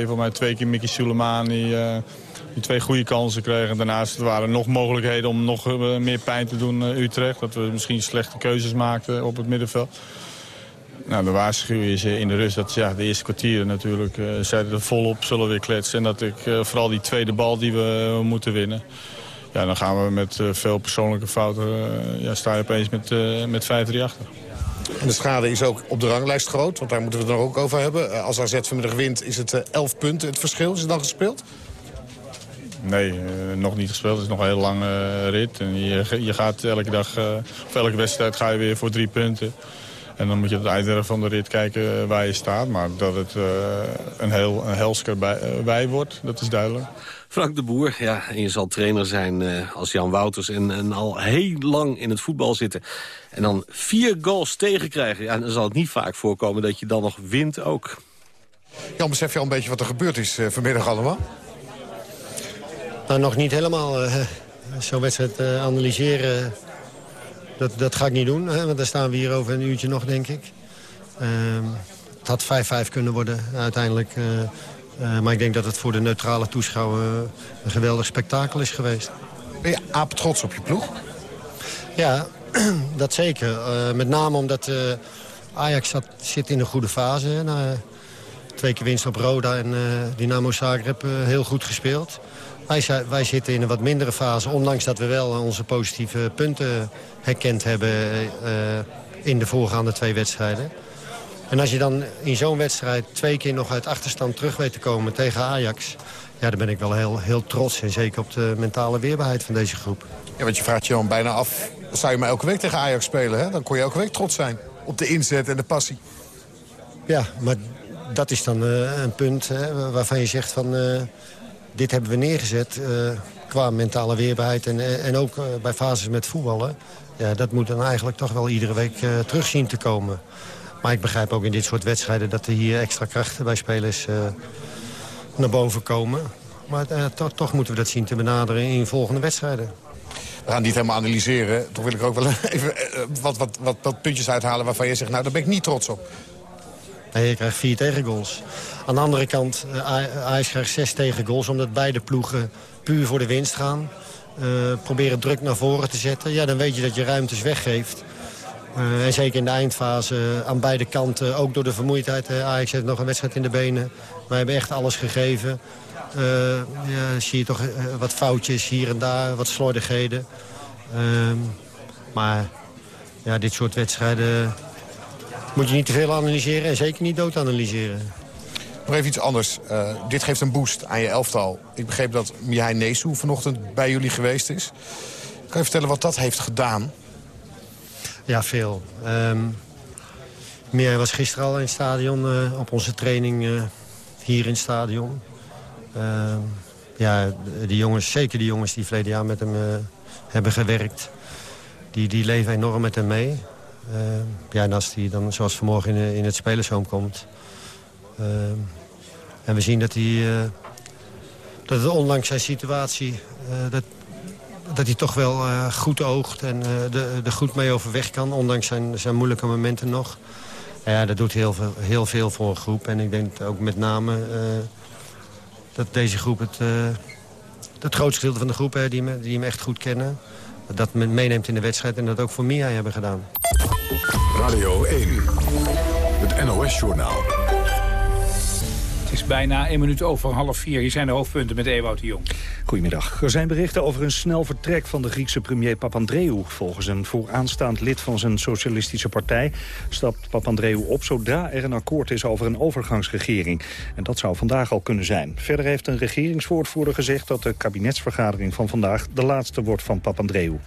Voor mij twee keer Mickey Soleimani uh, die twee goede kansen kregen. Daarnaast waren er nog mogelijkheden om nog uh, meer pijn te doen uh, Utrecht. Dat we misschien slechte keuzes maakten op het middenveld. Nou, de waarschuwing is in de rust dat ja, de eerste kwartieren natuurlijk zeiden volop zullen weer kletsen. En dat ik vooral die tweede bal die we moeten winnen ja, dan gaan we met uh, veel persoonlijke fouten... Uh, ja, sta je opeens met, uh, met 5-3 achter. En de schade is ook op de ranglijst groot, want daar moeten we het nog ook over hebben. Als AZ vanmiddag wint, is het 11 punten het verschil. Is het dan gespeeld? Nee, nog niet gespeeld. Het is nog een heel lange rit. En je, je gaat elke dag, of elke wedstrijd ga je weer voor drie punten. En dan moet je het einde van de rit kijken waar je staat. Maar dat het een heel een bij, bij wordt, dat is duidelijk. Frank de Boer, ja, en je zal trainer zijn uh, als Jan Wouters... En, en, al heel lang in het voetbal zitten. En dan vier goals tegenkrijgen. Ja, dan zal het niet vaak voorkomen dat je dan nog wint ook. Jan, besef je al een beetje wat er gebeurd is uh, vanmiddag allemaal? Nou, nog niet helemaal. Uh, Zo'n wedstrijd analyseren, dat, dat ga ik niet doen. Hè, want daar staan we hier over een uurtje nog, denk ik. Ehm, het had 5-5 kunnen worden uiteindelijk... Uh, maar ik denk dat het voor de neutrale toeschouwer een geweldig spektakel is geweest. Ben je aap trots op je ploeg? Ja, dat zeker. Uh, met name omdat uh, Ajax zat, zit in een goede fase. Na twee keer winst op Roda en Dynamo Zagreb heel goed gespeeld. Wij, wij, zitten in een wat mindere fase, ondanks dat we wel onze positieve punten herkend hebben in de voorgaande twee wedstrijden. En als je dan in zo'n wedstrijd twee keer nog uit achterstand terug weet te komen tegen Ajax... ja, dan ben ik wel heel, heel trots en zeker op de mentale weerbaarheid van deze groep. Ja, want je vraagt je dan bijna af, zou je maar elke week tegen Ajax spelen? Hè? Dan kon je elke week trots zijn op de inzet en de passie. Ja, maar dat is dan uh, een punt hè, waarvan je zegt van... Uh, dit hebben we neergezet uh, qua mentale weerbaarheid en, en ook bij fases met voetballen. Ja, dat moet dan eigenlijk toch wel iedere week terug zien te komen. Maar ik begrijp ook in dit soort wedstrijden dat er hier extra krachten bij spelers uh, naar boven komen. Maar uh, to toch moeten we dat zien te benaderen in volgende wedstrijden. We gaan niet helemaal analyseren. Toch wil ik ook wel even wat, wat, wat, wat puntjes uithalen waarvan je zegt... nou, daar ben ik niet trots op. Nee, je krijgt vier tegengoals. Aan de andere kant, Ajax krijgt zes tegengoals... omdat beide ploegen puur voor de winst gaan. Uh, proberen druk naar voren te zetten. Ja, dan weet je dat je ruimtes weggeeft. Uh, en zeker in de eindfase aan beide kanten, ook door de vermoeidheid. Uh, Ajax heeft nog een wedstrijd in de benen. Wij hebben echt alles gegeven. ja, zie je toch wat foutjes hier en daar, wat slordigheden. Ehm, maar ja, dit soort wedstrijden moet je niet te veel analyseren en zeker niet dood analyseren. Nog even iets anders. Uh, dit geeft een boost aan je elftal. Ik begreep dat Mihai Nesu vanochtend bij jullie geweest is. Kan je vertellen wat dat heeft gedaan? Ja, veel. Um, was gisteren al in het stadion uh, op onze training uh, hier in het stadion. Uh, ja, de jongens, zeker de jongens die verleden jaar met hem hebben gewerkt... Die, die leven enorm met hem mee. ja, en als hij dan zoals vanmorgen in, in het spelershome komt... Ehm, en we zien dat hij, dat het ondanks zijn situatie... Dat, dat hij toch wel uh, goed oogt en er de goed mee overweg kan... ondanks zijn, zijn moeilijke momenten nog. Ja, dat doet heel veel, heel veel voor een groep. En ik denk ook met name dat deze groep het, het grootste gedeelte van de groep... Hè, die, die hem echt goed kennen, dat men meeneemt in de wedstrijd... en dat ook voor Mia hebben gedaan. Radio 1, het NOS-journaal. Bijna één minuut over half vier. Hier zijn de hoofdpunten met Ewout de Jong. Goedemiddag. Er zijn berichten over een snel vertrek van de Griekse premier Papandreou. Volgens een vooraanstaand lid van zijn socialistische partij... stapt Papandreou op zodra er een akkoord is over een overgangsregering. En dat zou vandaag al kunnen zijn. Verder heeft een regeringswoordvoerder gezegd... dat de kabinetsvergadering van vandaag de laatste wordt van Papandreou.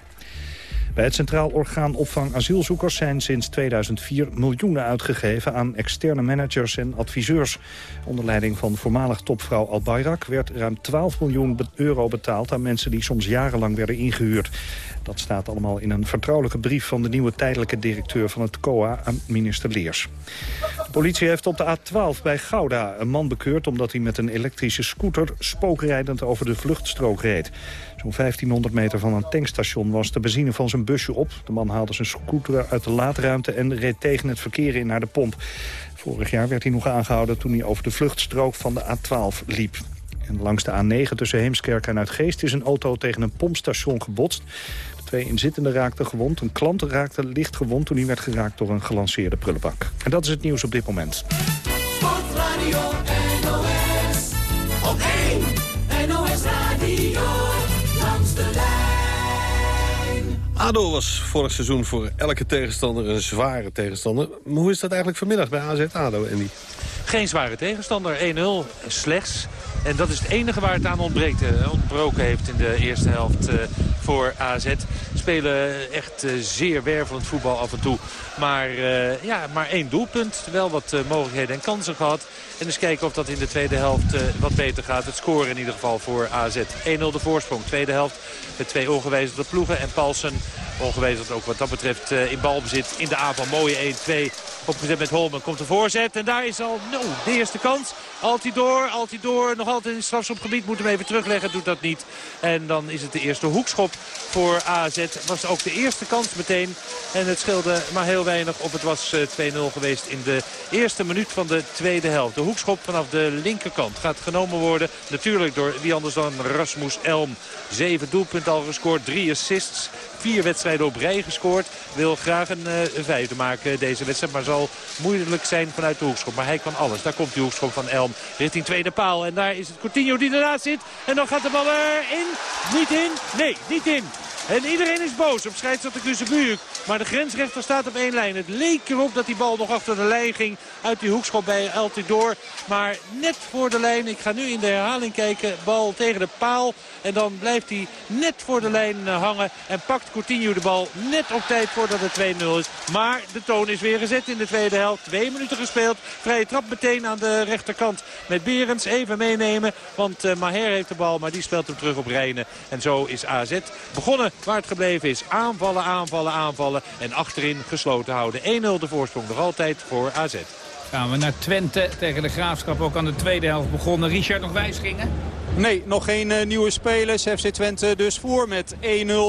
Bij het Centraal Orgaan Opvang Asielzoekers zijn sinds 2004 miljoenen uitgegeven aan externe managers en adviseurs. Onder leiding van voormalig topvrouw Al Bayrak werd ruim 12 miljoen euro betaald aan mensen die soms jarenlang werden ingehuurd. Dat staat allemaal in een vertrouwelijke brief van de nieuwe tijdelijke directeur van het COA aan minister Leers. De politie heeft op de A12 bij Gouda een man bekeurd omdat hij met een elektrische scooter spookrijdend over de vluchtstrook reed. Zo'n 1500 meter van een tankstation was de benzine van zijn busje op. De man haalde zijn scooter uit de laadruimte en reed tegen het verkeer in naar de pomp. Vorig jaar werd hij nog aangehouden toen hij over de vluchtstrook van de A12 liep. En langs de A9 tussen Heemskerk en Uitgeest is een auto tegen een pompstation gebotst. De twee inzittenden raakten gewond. Een klant raakte licht gewond toen hij werd geraakt door een gelanceerde prullenbak. En dat is het nieuws op dit moment. Sportradio NOS, op 1 NOS Radio. ADO was vorig seizoen voor elke tegenstander een zware tegenstander. Maar hoe is dat eigenlijk vanmiddag bij AZ ADO, Andy? Geen zware tegenstander, 1-0 slechts. En dat is het enige waar het aan ontbreekt, eh, ontbroken heeft in de eerste helft uh, voor AZ. Spelen echt uh, zeer wervelend voetbal af en toe. Maar, ja, maar één doelpunt. Wel wat mogelijkheden en kansen gehad. En eens kijken of dat in de tweede helft wat beter gaat. Het scoren in ieder geval voor AZ. 1-0 de voorsprong. Tweede helft met twee ongewijzigde ploegen. En Paulsen ongewijzigd ook wat dat betreft in balbezit in de aanval. Mooie 1-2 opgezet met Holmen. Komt de voorzet en daar is al no, de eerste kans. Altidoor, Altidoor, nog altijd in strafschopgebied. Moet hem even terugleggen, doet dat niet. En dan is het de eerste hoekschop voor AZ. Was ook de eerste kans meteen. En het scheelde maar heel weinig of het was 2-0 eh, geweest in de eerste minuut van de tweede helft. De hoekschop vanaf de linkerkant gaat genomen worden. Natuurlijk door wie anders dan Rasmus Elm. Zeven doelpunten al gescoord, drie assists vier wedstrijden op rij gescoord. Wil graag een, uh, vijfde maken deze wedstrijd. Maar zal moeilijk zijn vanuit de hoekschop. Maar hij kan alles. Daar komt die hoekschop van Elm richting tweede paal. En daar is het Coutinho die ernaast zit. En dan gaat de bal erin. Niet in. Nee, niet in. En iedereen is boos op scheidsrechter Kuzebujuk. Maar de grensrechter staat op één lijn. Het leek erop dat die bal nog achter de lijn ging uit die hoekschop bij Altidor. Maar net voor de lijn, ik ga nu in de herhaling kijken, bal tegen de paal. En dan blijft hij net voor de lijn eh, hangen en pakt Coutinho de bal net op tijd voordat het 2-0 is. Maar de toon is weer gezet in de tweede helft. Twee minuten gespeeld. Vrije trap meteen aan de rechterkant met Berends. Even meenemen, want uh, Maher heeft de bal, maar die speelt hem terug op Rijnen. En zo is AZ begonnen waar gebleven is. Aanvallen, aanvallen, aanvallen en achterin gesloten houden. 1-0 de voorsprong nog altijd voor AZ. Gaan we naar Twente tegen de Graafschap. Ook aan de tweede helft begonnen. Richard, nog wijzigingen? Nee, nog geen uh, nieuwe spelers. FC Twente dus voor met 1-0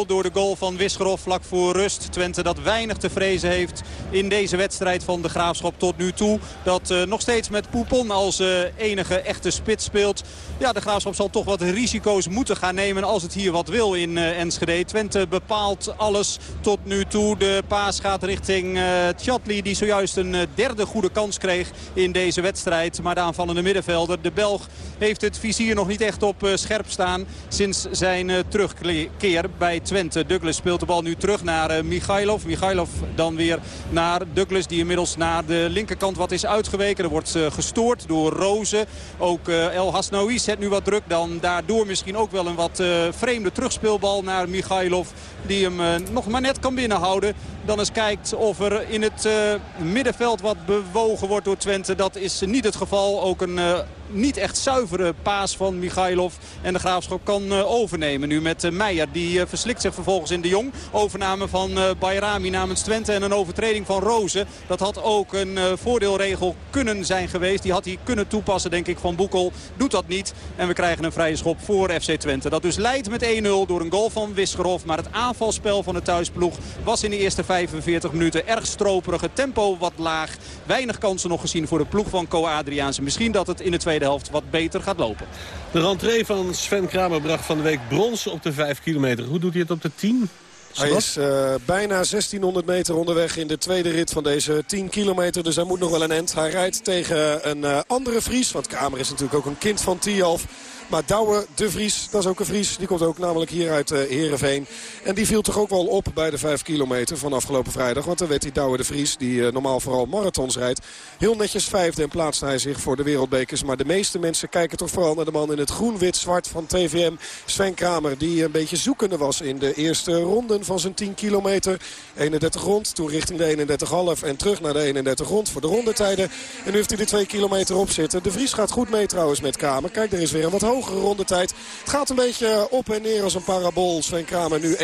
door de goal van Wisgerov vlak voor rust. Twente dat weinig te vrezen heeft in deze wedstrijd van de Graafschap tot nu toe. Dat uh, nog steeds met Poupon als uh, enige echte spits speelt. Ja, de Graafschap zal toch wat risico's moeten gaan nemen als het hier wat wil in Enschede. Twente bepaalt alles tot nu toe. De paas gaat richting Tjatli die zojuist een derde goede kans kreeg in deze wedstrijd. Maar de aanvallende middenvelder, de Belg, heeft het vizier nog niet echt op eh, scherp staan sinds zijn eh, terugkeer bij Twente. Douglas speelt de bal nu terug naar eh, Michailov. Michailov dan weer naar Douglas die inmiddels naar de linkerkant wat is uitgeweken. Er wordt gestoord door Rozen. Ook El Hasnaoui zet nu wat druk. Dan daardoor misschien ook wel een wat vreemde terugspeelbal naar Michailov. Die hem nog maar net kan binnenhouden. Dan eens kijkt of er in het middenveld wat bewogen wordt door Twente. Dat is niet het geval. Ook een niet echt zuivere paas van Michailov. En de Graafschap kan uh, overnemen nu met uh, Meijer. Die uh, verslikt zich vervolgens in de Jong. Overname van Bayrami namens Twente en een overtreding van Rozen. Dat had ook een voordeelregel kunnen zijn geweest. Die had hij kunnen toepassen denk ik van Boekel. Doet dat niet. En we krijgen een vrije schop voor FC Twente. Dat dus leidt met 1-0 door een goal van Wisgerhof. Maar het aanvalspel van de thuisploeg was in de eerste 45 minuten erg stroperig. Het tempo wat laag. Weinig kansen nog gezien voor de ploeg van Co Adriaanse. Misschien dat het in de tweede tweede helft wat beter gaat lopen. De rentree van Sven Kramer bracht van de week brons op de 5 kilometer. Hoe doet hij het op de 10? Hij is uh, bijna 1600 meter onderweg in de tweede rit van deze 10 kilometer. Dus hij moet nog wel een end. Hij rijdt tegen een uh, andere Fries. Want Kramer is natuurlijk ook een kind van Tialf. Maar Douwe de Vries, dat is ook een Vries. Die komt ook namelijk hier uit uh, Heerenveen. En die viel toch ook wel op bij de 5 kilometer van afgelopen vrijdag. Want dan werd die Douwe de Vries, die uh, normaal vooral marathons rijdt... heel netjes vijfde en plaatste hij zich voor de wereldbekers. Maar de meeste mensen kijken toch vooral naar de man in het groen-wit-zwart van TVM. Sven Kramer, die een beetje zoekende was in de eerste ronden van zijn 10 kilometer. 31 rond, toen richting de 31,5 en terug naar de 31 rond voor de rondetijden. En nu heeft hij de 2 kilometer op zitten. De Vries gaat goed mee trouwens met Kramer. Kijk, er is weer een wat hogere rondetijd. Het gaat een beetje op en neer als een parabool. Sven Kramer nu 31-5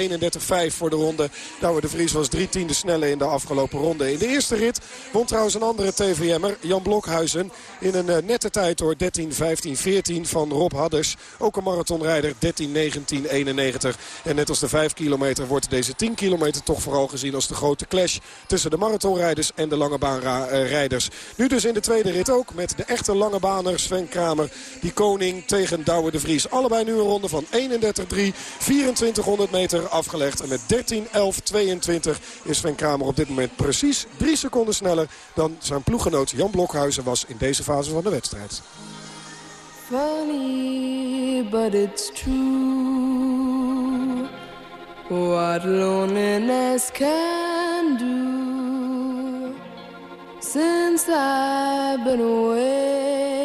voor de ronde. Douwe de Vries was drie tiende sneller in de afgelopen ronde. In de eerste rit won trouwens een andere TVM'er, Jan Blokhuizen. In een eh, nette tijd door 13-15-14 van Rob Hadders. Ook een marathonrijder 13-19-91. En net als de 5 kilometer wordt deze 10 kilometer toch vooral gezien als de grote clash tussen de marathonrijders en de lange baanrijders. Nu dus in de tweede rit ook met de echte lange baner Sven Kramer. Die koning tegen Douwe de Vries. Allebei nu een ronde van 31-3. 2400 meter afgelegd. En met 13-11-22 is Sven Kramer op dit moment precies 3 seconden sneller... dan zijn ploeggenoot Jan Blokhuizen was in deze fase van de wedstrijd. Funny, but it's true What loneliness can do Since I've been away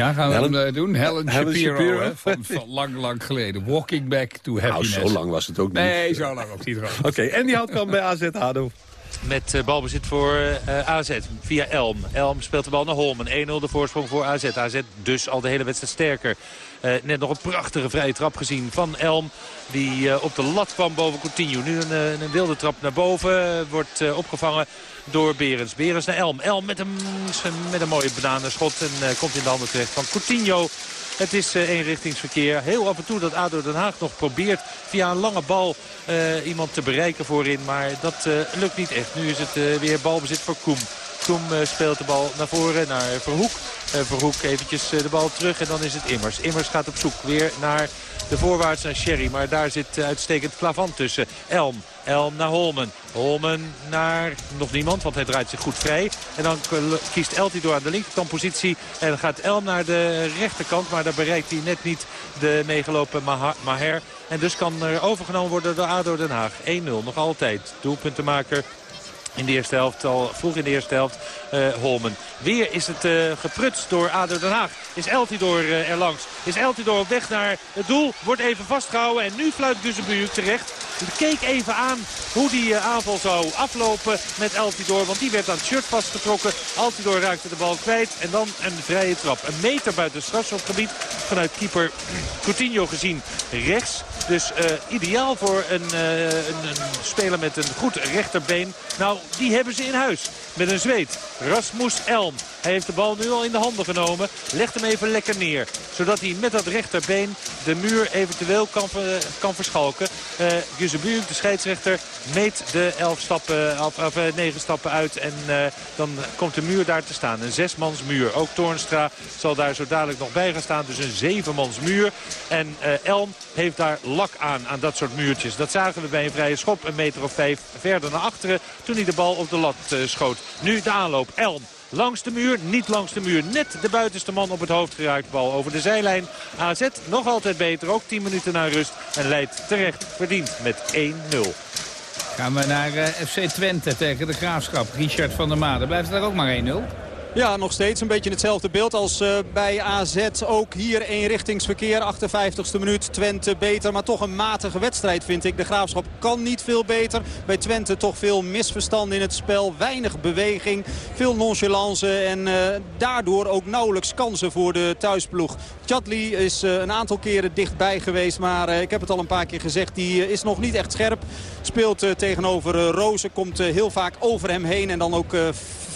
Ja, gaan we Helen- hem eh, doen. Helen, Helen Shapiro, Shapiro. hè, van, van lang, lang geleden. Walking back to Nou, happiness. zo lang was het ook niet. Nee, zo lang ook niet. Oké, en die houdt kan bij AZ Hado. Met eh, balbezit voor eh, AZ via Elm. Elm speelt de bal naar Holmen. 1-0 de voorsprong voor AZ. AZ dus al de hele wedstrijd sterker. Eh, net nog een prachtige vrije trap gezien van Elm. Die op de lat kwam boven Coutinho. Nu een, een wilde trap naar boven. wordt opgevangen door Berens. Berens naar Elm. Elm met een, met een mooie bananenschot. En komt in de handen terecht van Coutinho. Het is eh, eenrichtingsverkeer. Heel af en toe dat ADO Den Haag nog probeert via een lange bal eh, iemand te bereiken voorin. Maar dat eh, lukt niet echt. Nu is het weer balbezit voor Koem. Koem eh, speelt de bal naar voren, naar Verhoek. Eh, Verhoek eventjes eh, de bal terug en dan is het Immers. Immers gaat op zoek weer naar de voorwaarts naar Sherry. Maar daar zit uitstekend Clavant tussen. Elm. Elm naar Holmen. Holmen naar nog niemand, want hij draait zich goed vrij. En dan kiest Eltidoor aan de linkerkant positie. En dan gaat Elm naar de rechterkant. Maar daar bereikt hij net niet de meegelopen Maher. En dus kan er overgenomen worden door ADO Den Haag. 1-0 nog altijd. Doelpuntenmaker in de eerste helft, al vroeg in de eerste helft, eh, Holmen. Weer is het eh, geprutst door ADO Den Haag. Is Eltidoor eh, er langs. Is Eltidoor op weg naar het doel. Wordt even vastgehouden en nu fluit Guzebuyuk terecht. Keek even aan hoe die aanval zou aflopen met Eltidoor. Want die werd aan het shirt vastgetrokken. Eltidoor raakte de bal kwijt. En dan een vrije trap. Een meter buiten het strafschopgebied. Vanuit keeper Coutinho gezien rechts. Dus ideaal voor een, een, een speler met een goed rechterbeen. Nou, die hebben ze in huis. Met een zweet. Rasmus Elm. Hij heeft de bal nu al in de handen genomen. Legt hem even lekker neer. Zodat hij met dat rechterbeen de muur eventueel kan, kan verschalken. Uh, Guzebuyuk, de scheidsrechter, meet de elf stappen, of, of, eh, negen stappen uit. En eh, dan komt de muur daar te staan. Een zesmans muur. Ook Toornstra zal daar zo dadelijk nog bij gaan staan. Dus een zevenmans muur. En eh, Elm heeft daar lak aan, aan dat soort muurtjes. Dat zagen we bij een vrije schop een meter of vijf verder naar achteren. Toen hij de bal op de lat eh, schoot. Nu de aanloop. Elm. Langs de muur, niet langs de muur. Net de buitenste man op het hoofd geraakt. Bal over de zijlijn. AZ nog altijd beter. Ook 10 minuten na rust. En leidt terecht verdiend met 1-0. Gaan we naar eh, FC Twente tegen de Graafschap. Richard van der Made. Blijft het daar ook maar 1-0? Ja, nog steeds een beetje hetzelfde beeld als eh, bij AZ. Ook hier eenrichtingsverkeer, 58e minuut. Twente beter, maar toch een matige wedstrijd vind ik. De Graafschap kan niet veel beter. Bij Twente toch veel misverstanden in het spel. Weinig beweging, veel nonchalance en eh, daardoor ook nauwelijks kansen voor de thuisploeg. Chatli is eh, een aantal keren dichtbij geweest, maar ik heb het al een paar keer gezegd. Die is nog niet echt scherp. Speelt tegenover Rozen, komt heel vaak over hem heen en dan ook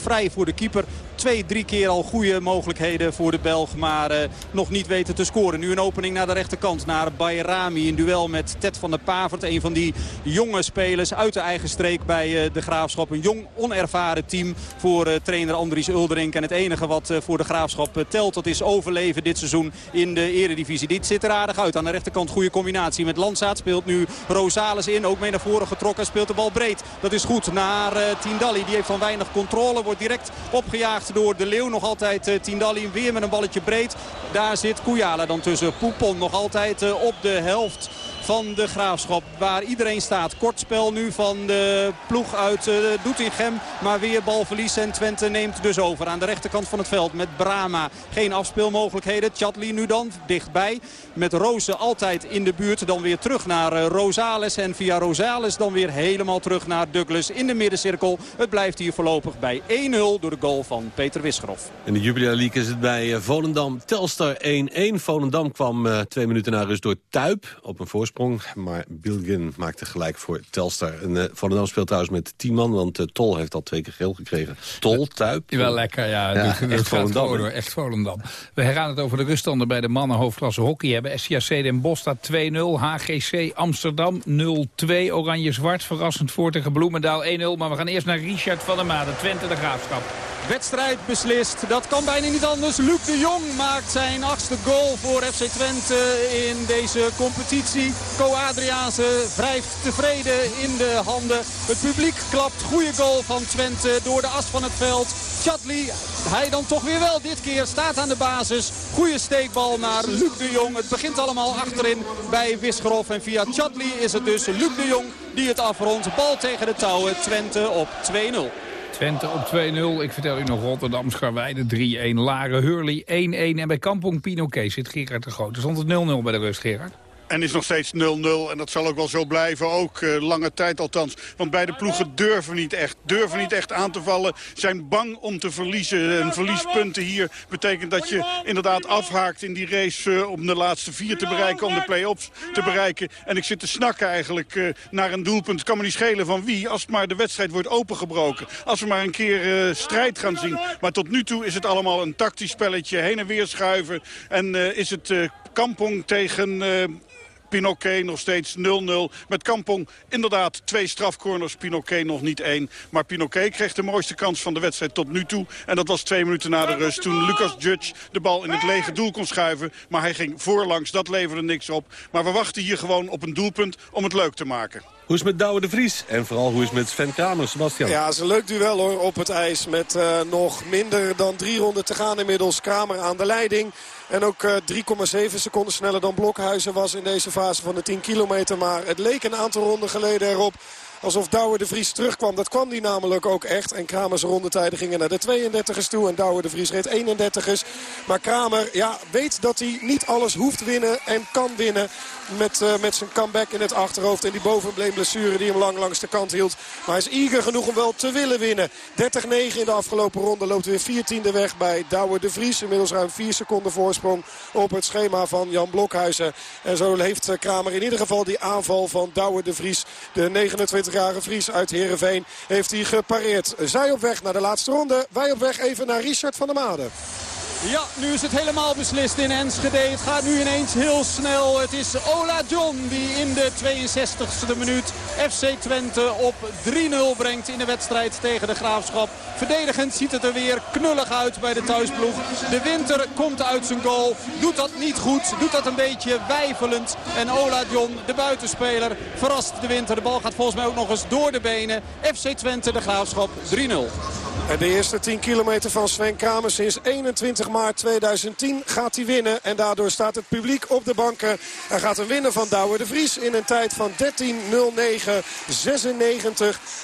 vrij voor de keeper. Twee, drie keer al goede mogelijkheden voor de Belg. Maar eh, nog niet weten te scoren. Nu een opening naar de rechterkant. Naar Bayrami. In duel met Ted van der Pavert. Een van die jonge spelers uit de eigen streek bij eh, de Graafschap. Een jong, onervaren team voor eh, trainer Andries Ulderink. En het enige wat voor de Graafschap telt. Dat is overleven dit seizoen in de eredivisie. Dit ziet er aardig uit. Aan de rechterkant goede combinatie met Landsaat. Speelt nu Rosales in. Ook mee naar voren getrokken. Speelt de bal breed. Dat is goed naar Tindalli. Die heeft van weinig controle. Wordt direct opgejaagd door de Leeuw. Nog altijd uh, Tindalli weer met een balletje breed. Daar zit Kouyala dan tussen. Poepon nog altijd uh, op de helft van de Graafschap. Waar iedereen staat. Kort spel nu van de ploeg uit uh, Doetinchem. Maar weer balverlies en Twente neemt dus over. Aan de rechterkant van het veld met Brama. Geen afspeelmogelijkheden. Chatli nu dan dichtbij. Met Rozen altijd in de buurt. Dan weer terug naar uh, Rosales. En via Rosales dan weer helemaal terug naar Douglas in de middencirkel. Het blijft hier voorlopig bij 1-0 door de goal van Peter Wisgerhoff. In de Jubilee League is het bij uh, Volendam Telstar 1-1. Volendam kwam twee minuten na rust door Tuip op een voorsprong. Maar Bilgin maakte gelijk voor Telstar. En uh, Volendam speelt trouwens met 10 man, want uh, Tol heeft al twee keer geel gekregen. Tol, Tuip. Wel lekker, ja. ja dat, echt Volendam. Door, echt Volendam. We herhalen het over de ruststanden bij de mannen hoofdklasse hockey. Hebben SCAC Den Bosch staat 2-0. HGC Amsterdam 0-2. Oranje-zwart verrassend voor tegen Bloemendaal 1-0. Maar we gaan eerst naar Richard van der Made. Twente de Graafschap. Wedstrijd beslist. Dat kan bijna niet anders. Luc de Jong maakt zijn achtste goal voor FC Twente in deze competitie. Co Adriaanse wrijft tevreden in de handen. Het publiek klapt. Goede goal van Twente door de as van het veld. Chatli, hij dan toch weer wel dit keer, staat aan de basis. Goede steekbal naar Luc de Jong. Het begint allemaal achterin bij Wisgerhoff. En via Chatli is het dus Luc de Jong die het afrondt. Bal tegen de touwen. Twente op 2-0. Twente op 2-0. Ik vertel u nog Rotterdam, Scharweide 3-1. Laren, Hurley 1-1. En bij Kampong Pinoquet zit Gerard de Groot. Er stond het 0-0 bij de rust, Gerard. En is nog steeds 0-0. En dat zal ook wel zo blijven. Ook uh, lange tijd althans. Want beide ploegen durven niet echt. Durven niet echt aan te vallen. Zijn bang om te verliezen. En verliespunten hier betekent dat je inderdaad afhaakt in die race uh, om de laatste vier te bereiken. Om de play-offs te bereiken. En ik zit te snakken eigenlijk uh, naar een doelpunt. Kan me niet schelen van wie. Als maar de wedstrijd wordt opengebroken. Als we maar een keer strijd gaan zien. Maar tot nu toe is het allemaal een tactisch spelletje. Heen en weer schuiven. En is het Kampong tegen Pinoquet nog steeds 0-0. Met Kampong inderdaad twee strafcorners. Pinoquet nog niet één. Maar Pinoquet kreeg de mooiste kans van de wedstrijd tot nu toe. En dat was twee minuten na de rust. Toen Lucas Judge de bal in het lege doel kon schuiven. Maar hij ging voorlangs. Dat leverde niks op. Maar we wachten hier gewoon op een doelpunt om het leuk te maken. Hoe is het met Douwe de Vries? En vooral hoe is het met Sven Kramer, Sebastian? Ja, het is een leuk duel hoor op het ijs. Met uh, nog minder dan drie ronden te gaan inmiddels. Kramer aan de leiding. En ook uh, 3,7 seconden sneller dan Blokhuizen was in deze fase van de 10 kilometer. Maar het leek een aantal ronden geleden erop alsof Douwe de Vries terugkwam. Dat kwam die namelijk ook echt. En Kramers rondetijden gingen naar de 32ers toe. En Douwe de Vries reed 31ers. Maar Kramer ja, weet dat hij niet alles hoeft winnen en kan winnen. Met, uh, met zijn comeback in het achterhoofd. En die bovenblessure die hem lang langs de kant hield. Maar hij is eager genoeg om wel te willen winnen. 30-9 in de afgelopen ronde loopt weer 14e weg bij Douwe de Vries. Inmiddels ruim 4 seconden voorsprong op het schema van Jan Blokhuizen. En zo heeft eh, Kramer in ieder geval die aanval van Douwe de Vries. De 29-jarige Vries uit Heerenveen heeft hij gepareerd. Zij op weg naar de laatste ronde. Wij op weg even naar Richard van der Made. Ja, nu is het helemaal beslist in Enschede. Het gaat nu ineens heel snel. Het is Ola John die in de 62e minuut FC Twente op 3-0 brengt in de wedstrijd tegen de Graafschap. Verdedigend ziet het er weer knullig uit bij de thuisploeg. De winter komt uit zijn goal. Doet dat niet goed. Doet dat een beetje wijfelend. En Ola John, de buitenspeler, verrast de winter. De bal gaat volgens mij ook nog eens door de benen. FC Twente, de Graafschap 3-0. En de eerste 10 kilometer van Sven Kramer sinds 21 maart 2010 gaat hij winnen. En daardoor staat het publiek op de banken. Hij gaat een winnen van Douwe de Vries in een tijd van 13.09.96.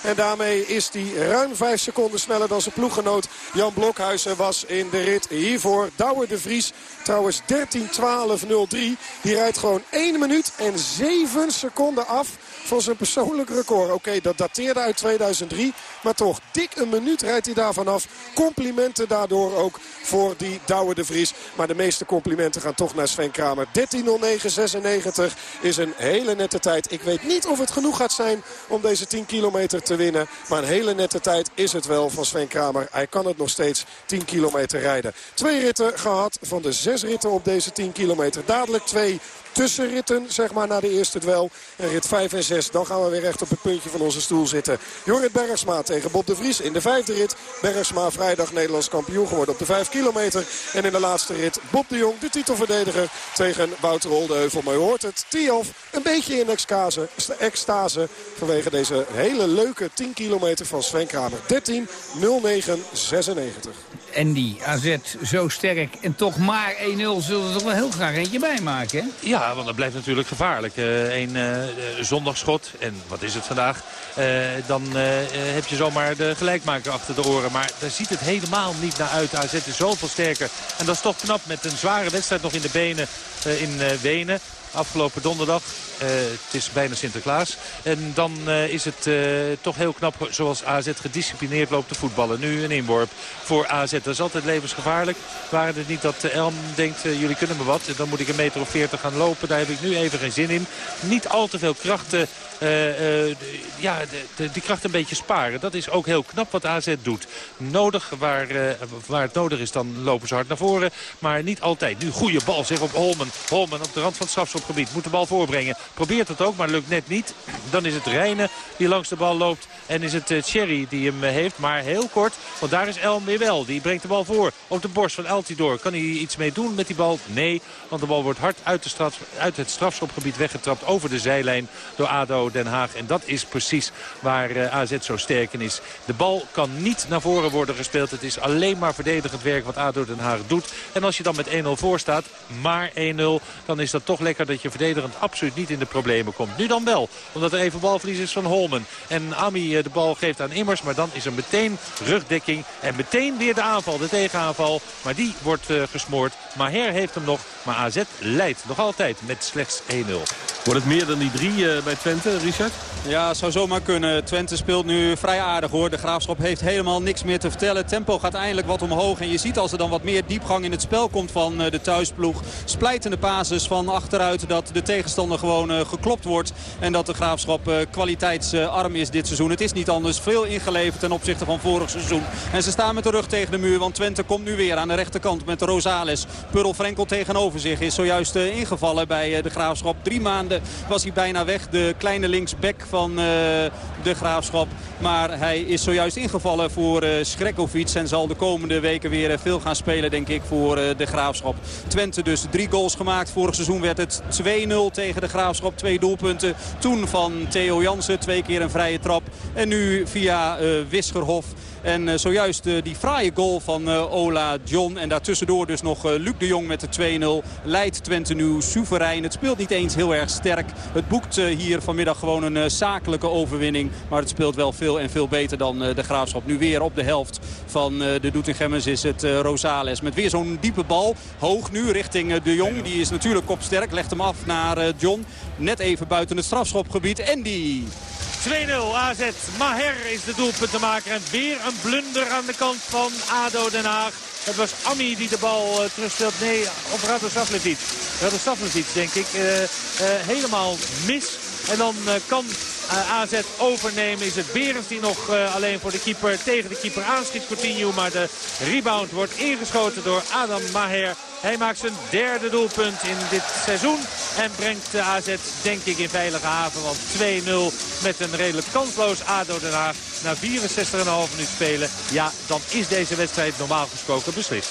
En daarmee is hij ruim 5 seconden sneller dan zijn ploeggenoot Jan Blokhuizen was in de rit hiervoor. Douwe de Vries trouwens 13.12.03. Die rijdt gewoon 1 minuut en 7 seconden af van zijn persoonlijk record. Oké, dat dateerde uit 2003. Maar toch, dik een minuut rijdt hij daarvan af. Complimenten daardoor ook voor die Douwe de Vries. Maar de meeste complimenten gaan toch naar Sven Kramer. 13.09.96 is een hele nette tijd. Ik weet niet of het genoeg gaat zijn om deze 10 kilometer te winnen. Maar een hele nette tijd is het wel van Sven Kramer. Hij kan het nog steeds 10 kilometer rijden. Twee ritten gehad van de zes ritten op deze 10 kilometer. Dadelijk twee tussenritten, zeg maar, na de eerste dwel. En rit 5 en 6, dan gaan we weer recht op het puntje van onze stoel zitten. Jorrit Bergsma tegen Bob de Vries in de vijfde rit. Bergsma vrijdag Nederlands kampioen geworden op de 5 kilometer. En in de laatste rit Bob de Jong, de titelverdediger, tegen Wouter Oldeheuvel. Maar je hoort het, Tiof een beetje in extase, extase vanwege deze hele leuke 10 kilometer van Sven Kramer. 13 09 96. Andy, AZ zo sterk en toch maar 1-0 zullen ze er wel heel graag eentje bij maken, hè? Ja, want dat blijft natuurlijk gevaarlijk. Een uh, zondagschot, en wat is het vandaag? Dan heb je zomaar de gelijkmaker achter de oren. Maar daar ziet het helemaal niet naar uit. AZ is zoveel sterker. En dat is toch knap met een zware wedstrijd nog in de benen in Wenen afgelopen donderdag. Uh, het is bijna Sinterklaas. En dan uh, is het uh, toch heel knap zoals AZ gedisciplineerd loopt te voetballen. Nu een inworp voor AZ. Dat is altijd levensgevaarlijk. Waren het niet dat Elm denkt, jullie kunnen me wat. Dan moet ik een meter of veertig gaan lopen. Daar heb ik nu even geen zin in. Niet al te veel krachten ja, die kracht een beetje sparen. Dat is ook heel knap wat AZ doet. Nodig, waar, waar het nodig is, dan lopen ze hard naar voren. Maar niet altijd. Nu goede bal zeg op Holmen. Holmen op de rand van het strafschopgebied. Moet de bal voorbrengen. Probeert het ook, maar lukt net niet. Dan is het Rijnen die langs de bal loopt. En is het Thierry die hem heeft. Maar heel kort, want daar is Elm weer wel. Die brengt de bal voor op de borst van Altidor. Kan hij iets mee doen met die bal? Nee, want de bal wordt hard uit, de straf, uit het strafschopgebied weggetrapt over de zijlijn door ADO Den Haag. En dat is precies waar uh, AZ zo sterk in is. De bal kan niet naar voren worden gespeeld. Het is alleen maar verdedigend werk wat ADO Den Haag doet. En als je dan met 1-0 voor staat, maar 1-0, dan is dat toch lekker dat je verdedigend absoluut niet in de problemen komt. Nu dan wel, omdat er even balverlies is van Holmen. En Ami de bal geeft aan Immers, maar dan is er meteen rugdekking. En meteen weer de aanval, de tegenaanval. Maar die wordt gesmoord. Maher heeft hem nog, maar AZ leidt nog altijd met slechts 1-0. Wordt het meer dan die drie bij Twente, Richard? Ja, zou zomaar kunnen. Twente speelt nu vrij aardig hoor. De Graafschap heeft helemaal niks meer te vertellen. Tempo gaat eindelijk wat omhoog. En je ziet als er dan wat meer diepgang in het spel komt van eh, de thuisploeg. Splijtende basis van achteruit dat de tegenstander gewoon eh, geklopt wordt. En dat de Graafschap eh, kwaliteitsarm is dit seizoen. Het is niet anders. Veel ingeleverd ten opzichte van vorig seizoen. En ze staan met de rug tegen de muur. Want Twente komt nu weer aan de rechterkant met Rosales. Purl Frenkel tegenover zich is zojuist ingevallen bij de Graafschap. Drie maanden was hij bijna weg. De kleine linksback van de Graafschap. Maar hij is zojuist ingevallen voor Skrekovic. En zal de komende weken weer veel gaan spelen denk ik voor de Graafschap. Twente dus drie goals gemaakt. Vorig seizoen werd het 2-0 tegen de Graafschap. Twee doelpunten. Toen van Theo Jansen. Twee keer een vrije trap. En nu via uh, Wisgerhof. En uh, zojuist uh, die fraaie goal van Ola John. En daartussendoor dus nog Luc de Jong met de 2-0. Leidt Twente nu soeverein. Het speelt niet eens heel erg sterk. Het boekt hier vanmiddag gewoon een zakelijke overwinning. Maar het speelt wel veel en veel beter dan de Graafschap. Nu weer op de helft van de Doetinchemmers is het Rosales. Met weer zo'n diepe bal. Hoog nu richting de Jong. Die is natuurlijk kopsterk. Legt hem af naar John. Net even buiten het strafschopgebied. En die... 2-0 AZ. Maher is de doelpuntenmaker. En weer een blunder aan de kant van ADO Den Haag. Het was Ami die de bal uh, terugspeelt. Nee, of Radosavljevic. Radosavljevic denk ik. Uh, helemaal mis. En dan kan AZ overnemen. Is het Berens die nog alleen voor de keeper tegen de keeper aanschiet. Coutinho. Maar de rebound wordt ingeschoten door Adam Maher. Hij maakt zijn derde doelpunt in dit seizoen. En brengt de AZ denk ik in veilige haven. Want 2-0 met een redelijk kansloos ADO Den Haag. Na 64,5 minuten spelen. Ja, dan is deze wedstrijd normaal gesproken beslist.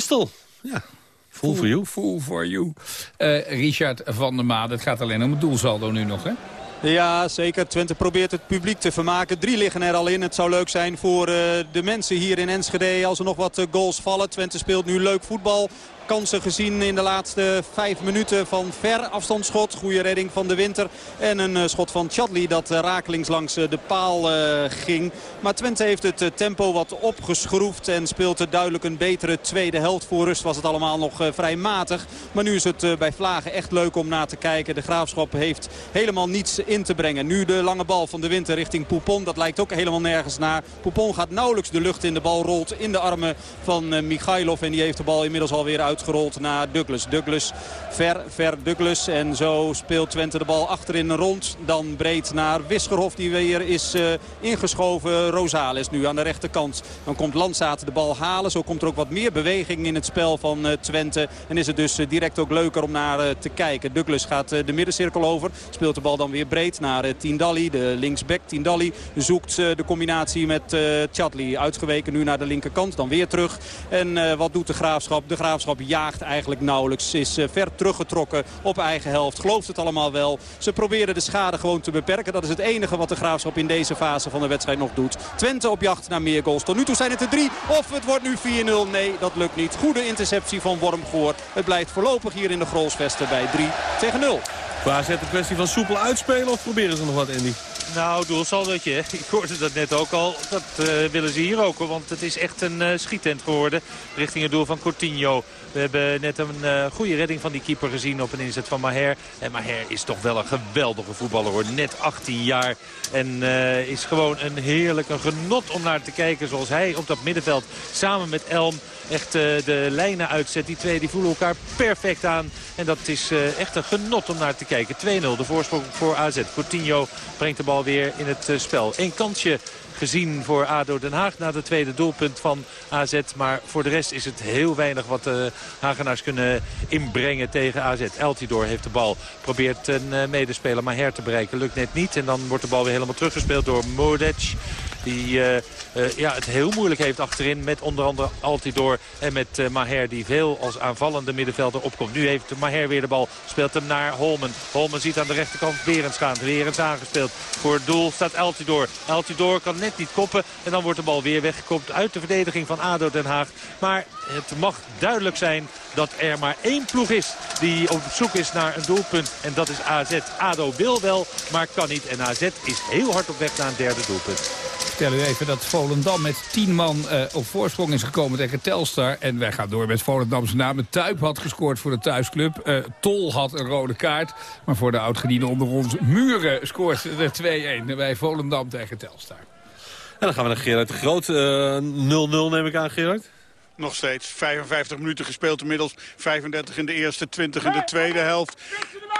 Crystal, ja. Full for you. Full for you. Eh, Richard van der Maa, het gaat alleen om het doelsaldo nu nog, hè? Ja, zeker. Twente probeert het publiek te vermaken. Drie liggen er al in. Het zou leuk zijn voor uh, de mensen hier in Enschede als er nog wat uh, goals vallen. Twente speelt nu leuk voetbal kansen gezien in de laatste vijf minuten van ver afstandsschot. Goede redding van de Winter. En een eh, schot van Chadli dat rakelings langs de paal ging. Maar Twente heeft het tempo wat opgeschroefd. En speelt duidelijk een betere tweede helft. Voor rust was het allemaal nog vrij matig. Maar nu is het bij Vlagen echt leuk om na te kijken. De Graafschap heeft helemaal niets in te brengen. Nu de lange bal van de Winter richting Poupon. Dat lijkt ook helemaal nergens naar. Poupon gaat nauwelijks de lucht in. De bal rolt in de armen van Michailov. En die heeft de bal inmiddels alweer uitgerold naar Douglas. Douglas ver, ver Douglas. En zo speelt Twente de bal achterin rond. Dan breed naar Wisgerhof die weer is uh, ingeschoven. Rosales nu aan de rechterkant. Dan komt Landzaat de bal halen. Zo komt er ook wat meer beweging in het spel van uh, Twente. En is het dus direct ook leuker om naar te kijken. Douglas gaat de middencirkel over. Speelt de bal dan weer breed naar Tindalli. De linksback Tindalli zoekt de combinatie met Chadli. Uitgeweken nu naar de linkerkant. Dan weer terug. En wat doet de Graafschap? De Graafschap jaagt eigenlijk nauwelijks. Is ver teruggetrokken op eigen helft. Gelooft het allemaal wel. Ze proberen de schade gewoon te beperken. Dat is het enige wat de Graafschap in deze fase van de wedstrijd nog doet. Twente op jacht naar meer goals. Tot nu toe zijn het er drie. Of het wordt nu 4-0. Nee, dat lukt niet. Goede interceptie van Wormgoor. Het blijft voorlopig hier in de Grolsvesten bij 3 tegen 0. Waar zet de kwestie van soepel uitspelen of proberen ze nog wat, Andy? Nou, doelsaldootje. Ik hoorde dat net ook al. Dat uh, willen ze hier ook. Want het is echt een uh, geworden richting het doel van Coutinho. We hebben net een uh, goede redding van die keeper gezien op een inzet van Maher. En Maher is toch wel een geweldige voetballer hoor. Net 18 jaar. En is gewoon een heerlijk een genot om naar te kijken. Zoals hij op dat middenveld samen met Elm echt de lijnen uitzet. Die twee die voelen elkaar perfect aan. En dat is echt een genot om naar te kijken. 2-0 de voorsprong voor AZ. Coutinho brengt de bal weer in het spel. Eén kansje gezien voor ADO Den Haag na de tweede doelpunt van AZ. Maar voor de rest is het heel weinig wat de Hagenaars kunnen inbrengen tegen AZ. Eltidoor heeft de bal, probeert een medespeler maar her te bereiken. Lukt net niet en dan wordt de bal weer helemaal teruggespeeld door Modec. Die uh, uh, ja, het heel moeilijk heeft achterin met onder andere Altidor en met uh, Maher die veel als aanvallende middenvelder opkomt. Nu heeft Maher weer de bal, speelt hem naar Holmen. Holmen ziet aan de rechterkant Berends gaan. Berends aangespeeld. Voor het doel staat Altidor. Altidor kan net niet koppen en dan wordt de bal weer weggekopt uit de verdediging van ADO Den Haag. Maar het mag duidelijk zijn dat er maar één ploeg is die op zoek is naar een doelpunt. En dat is AZ. ADO wil wel, maar kan niet. En AZ is heel hard op weg naar een derde doelpunt vertel u even dat Volendam met 10 man uh, op voorsprong is gekomen tegen Telstar. En wij gaan door met Volendamse namen. Tuip had gescoord voor de thuisclub. Uh, Tol had een rode kaart. Maar voor de oud-gediende onder ons, Muren scoort er 2-1 bij Volendam tegen Telstar. En dan gaan we naar Gerard de Groot. 0-0 uh, neem ik aan, Gerard. Nog steeds 55 minuten gespeeld inmiddels. 35 in de eerste, 20 in de tweede helft.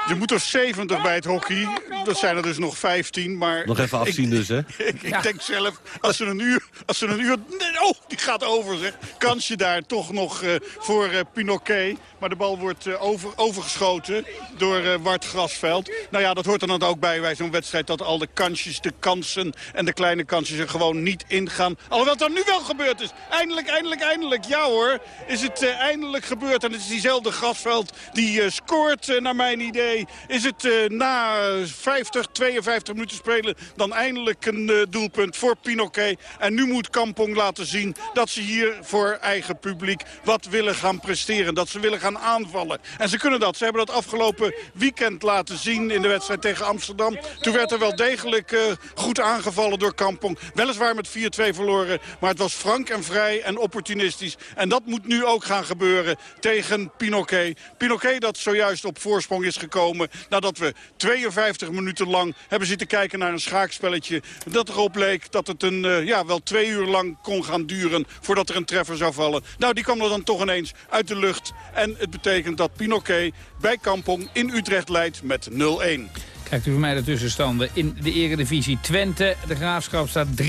Je moet er 70 bij het hockey. Dat zijn er dus nog 15. Maar nog even afzien ik, dus, hè? Ik, ik denk zelf, als ze een uur... Als ze een uur oh, die gaat over, zeg. Kansje daar toch nog uh, voor uh, Pinoquet. Maar de bal wordt uh, over, overgeschoten door uh, Wart Grasveld. Nou ja, dat hoort er dan ook bij bij zo'n wedstrijd... dat al de kansjes, de kansen en de kleine kansjes er gewoon niet ingaan. Alhoewel het dan nu wel gebeurd is. Eindelijk, eindelijk, eindelijk. Ja hoor, is het eindelijk gebeurd. En het is diezelfde Grasveld die scoort, naar mijn idee. Is het na 50, 52 minuten spelen dan eindelijk een doelpunt voor Pinoquet. En nu moet Kampong laten zien dat ze hier voor eigen publiek wat willen gaan presteren. Dat ze willen gaan aanvallen. En ze kunnen dat. Ze hebben dat afgelopen weekend laten zien in de wedstrijd tegen Amsterdam. Toen werd er wel degelijk uh, goed aangevallen door Kampong. Weliswaar met 4-2 verloren. Maar het was frank en vrij en opportunistisch. En dat moet nu ook gaan gebeuren tegen Pinoquet. Pinoquet dat zojuist op voorsprong is gekomen. Nadat we 52 minuten lang hebben zitten kijken naar een schaakspelletje. Dat erop leek dat het een, uh, ja, wel twee uur lang kon gaan duren voordat er een treffer zou vallen. Nou, die kwam er dan toch ineens uit de lucht. En het betekent dat Pinoquet bij Kampong in Utrecht leidt met 0-1. Kijkt u voor mij de tussenstanden in de eredivisie Twente. De Graafschap staat 3-0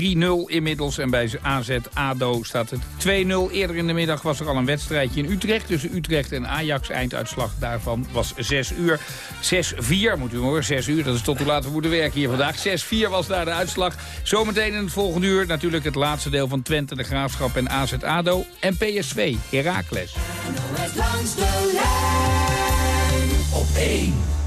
inmiddels en bij AZ ADO staat het 2-0. Eerder in de middag was er al een wedstrijdje in Utrecht tussen Utrecht en Ajax. Einduitslag daarvan was 6 uur. 6-4 moet u horen, 6 uur, dat is tot hoe laat we moeten werken hier vandaag. 6-4 was daar de uitslag. Zometeen in het volgende uur natuurlijk het laatste deel van Twente, de Graafschap en AZ ADO. En PSV, Heracles. Langs de lijn op 1.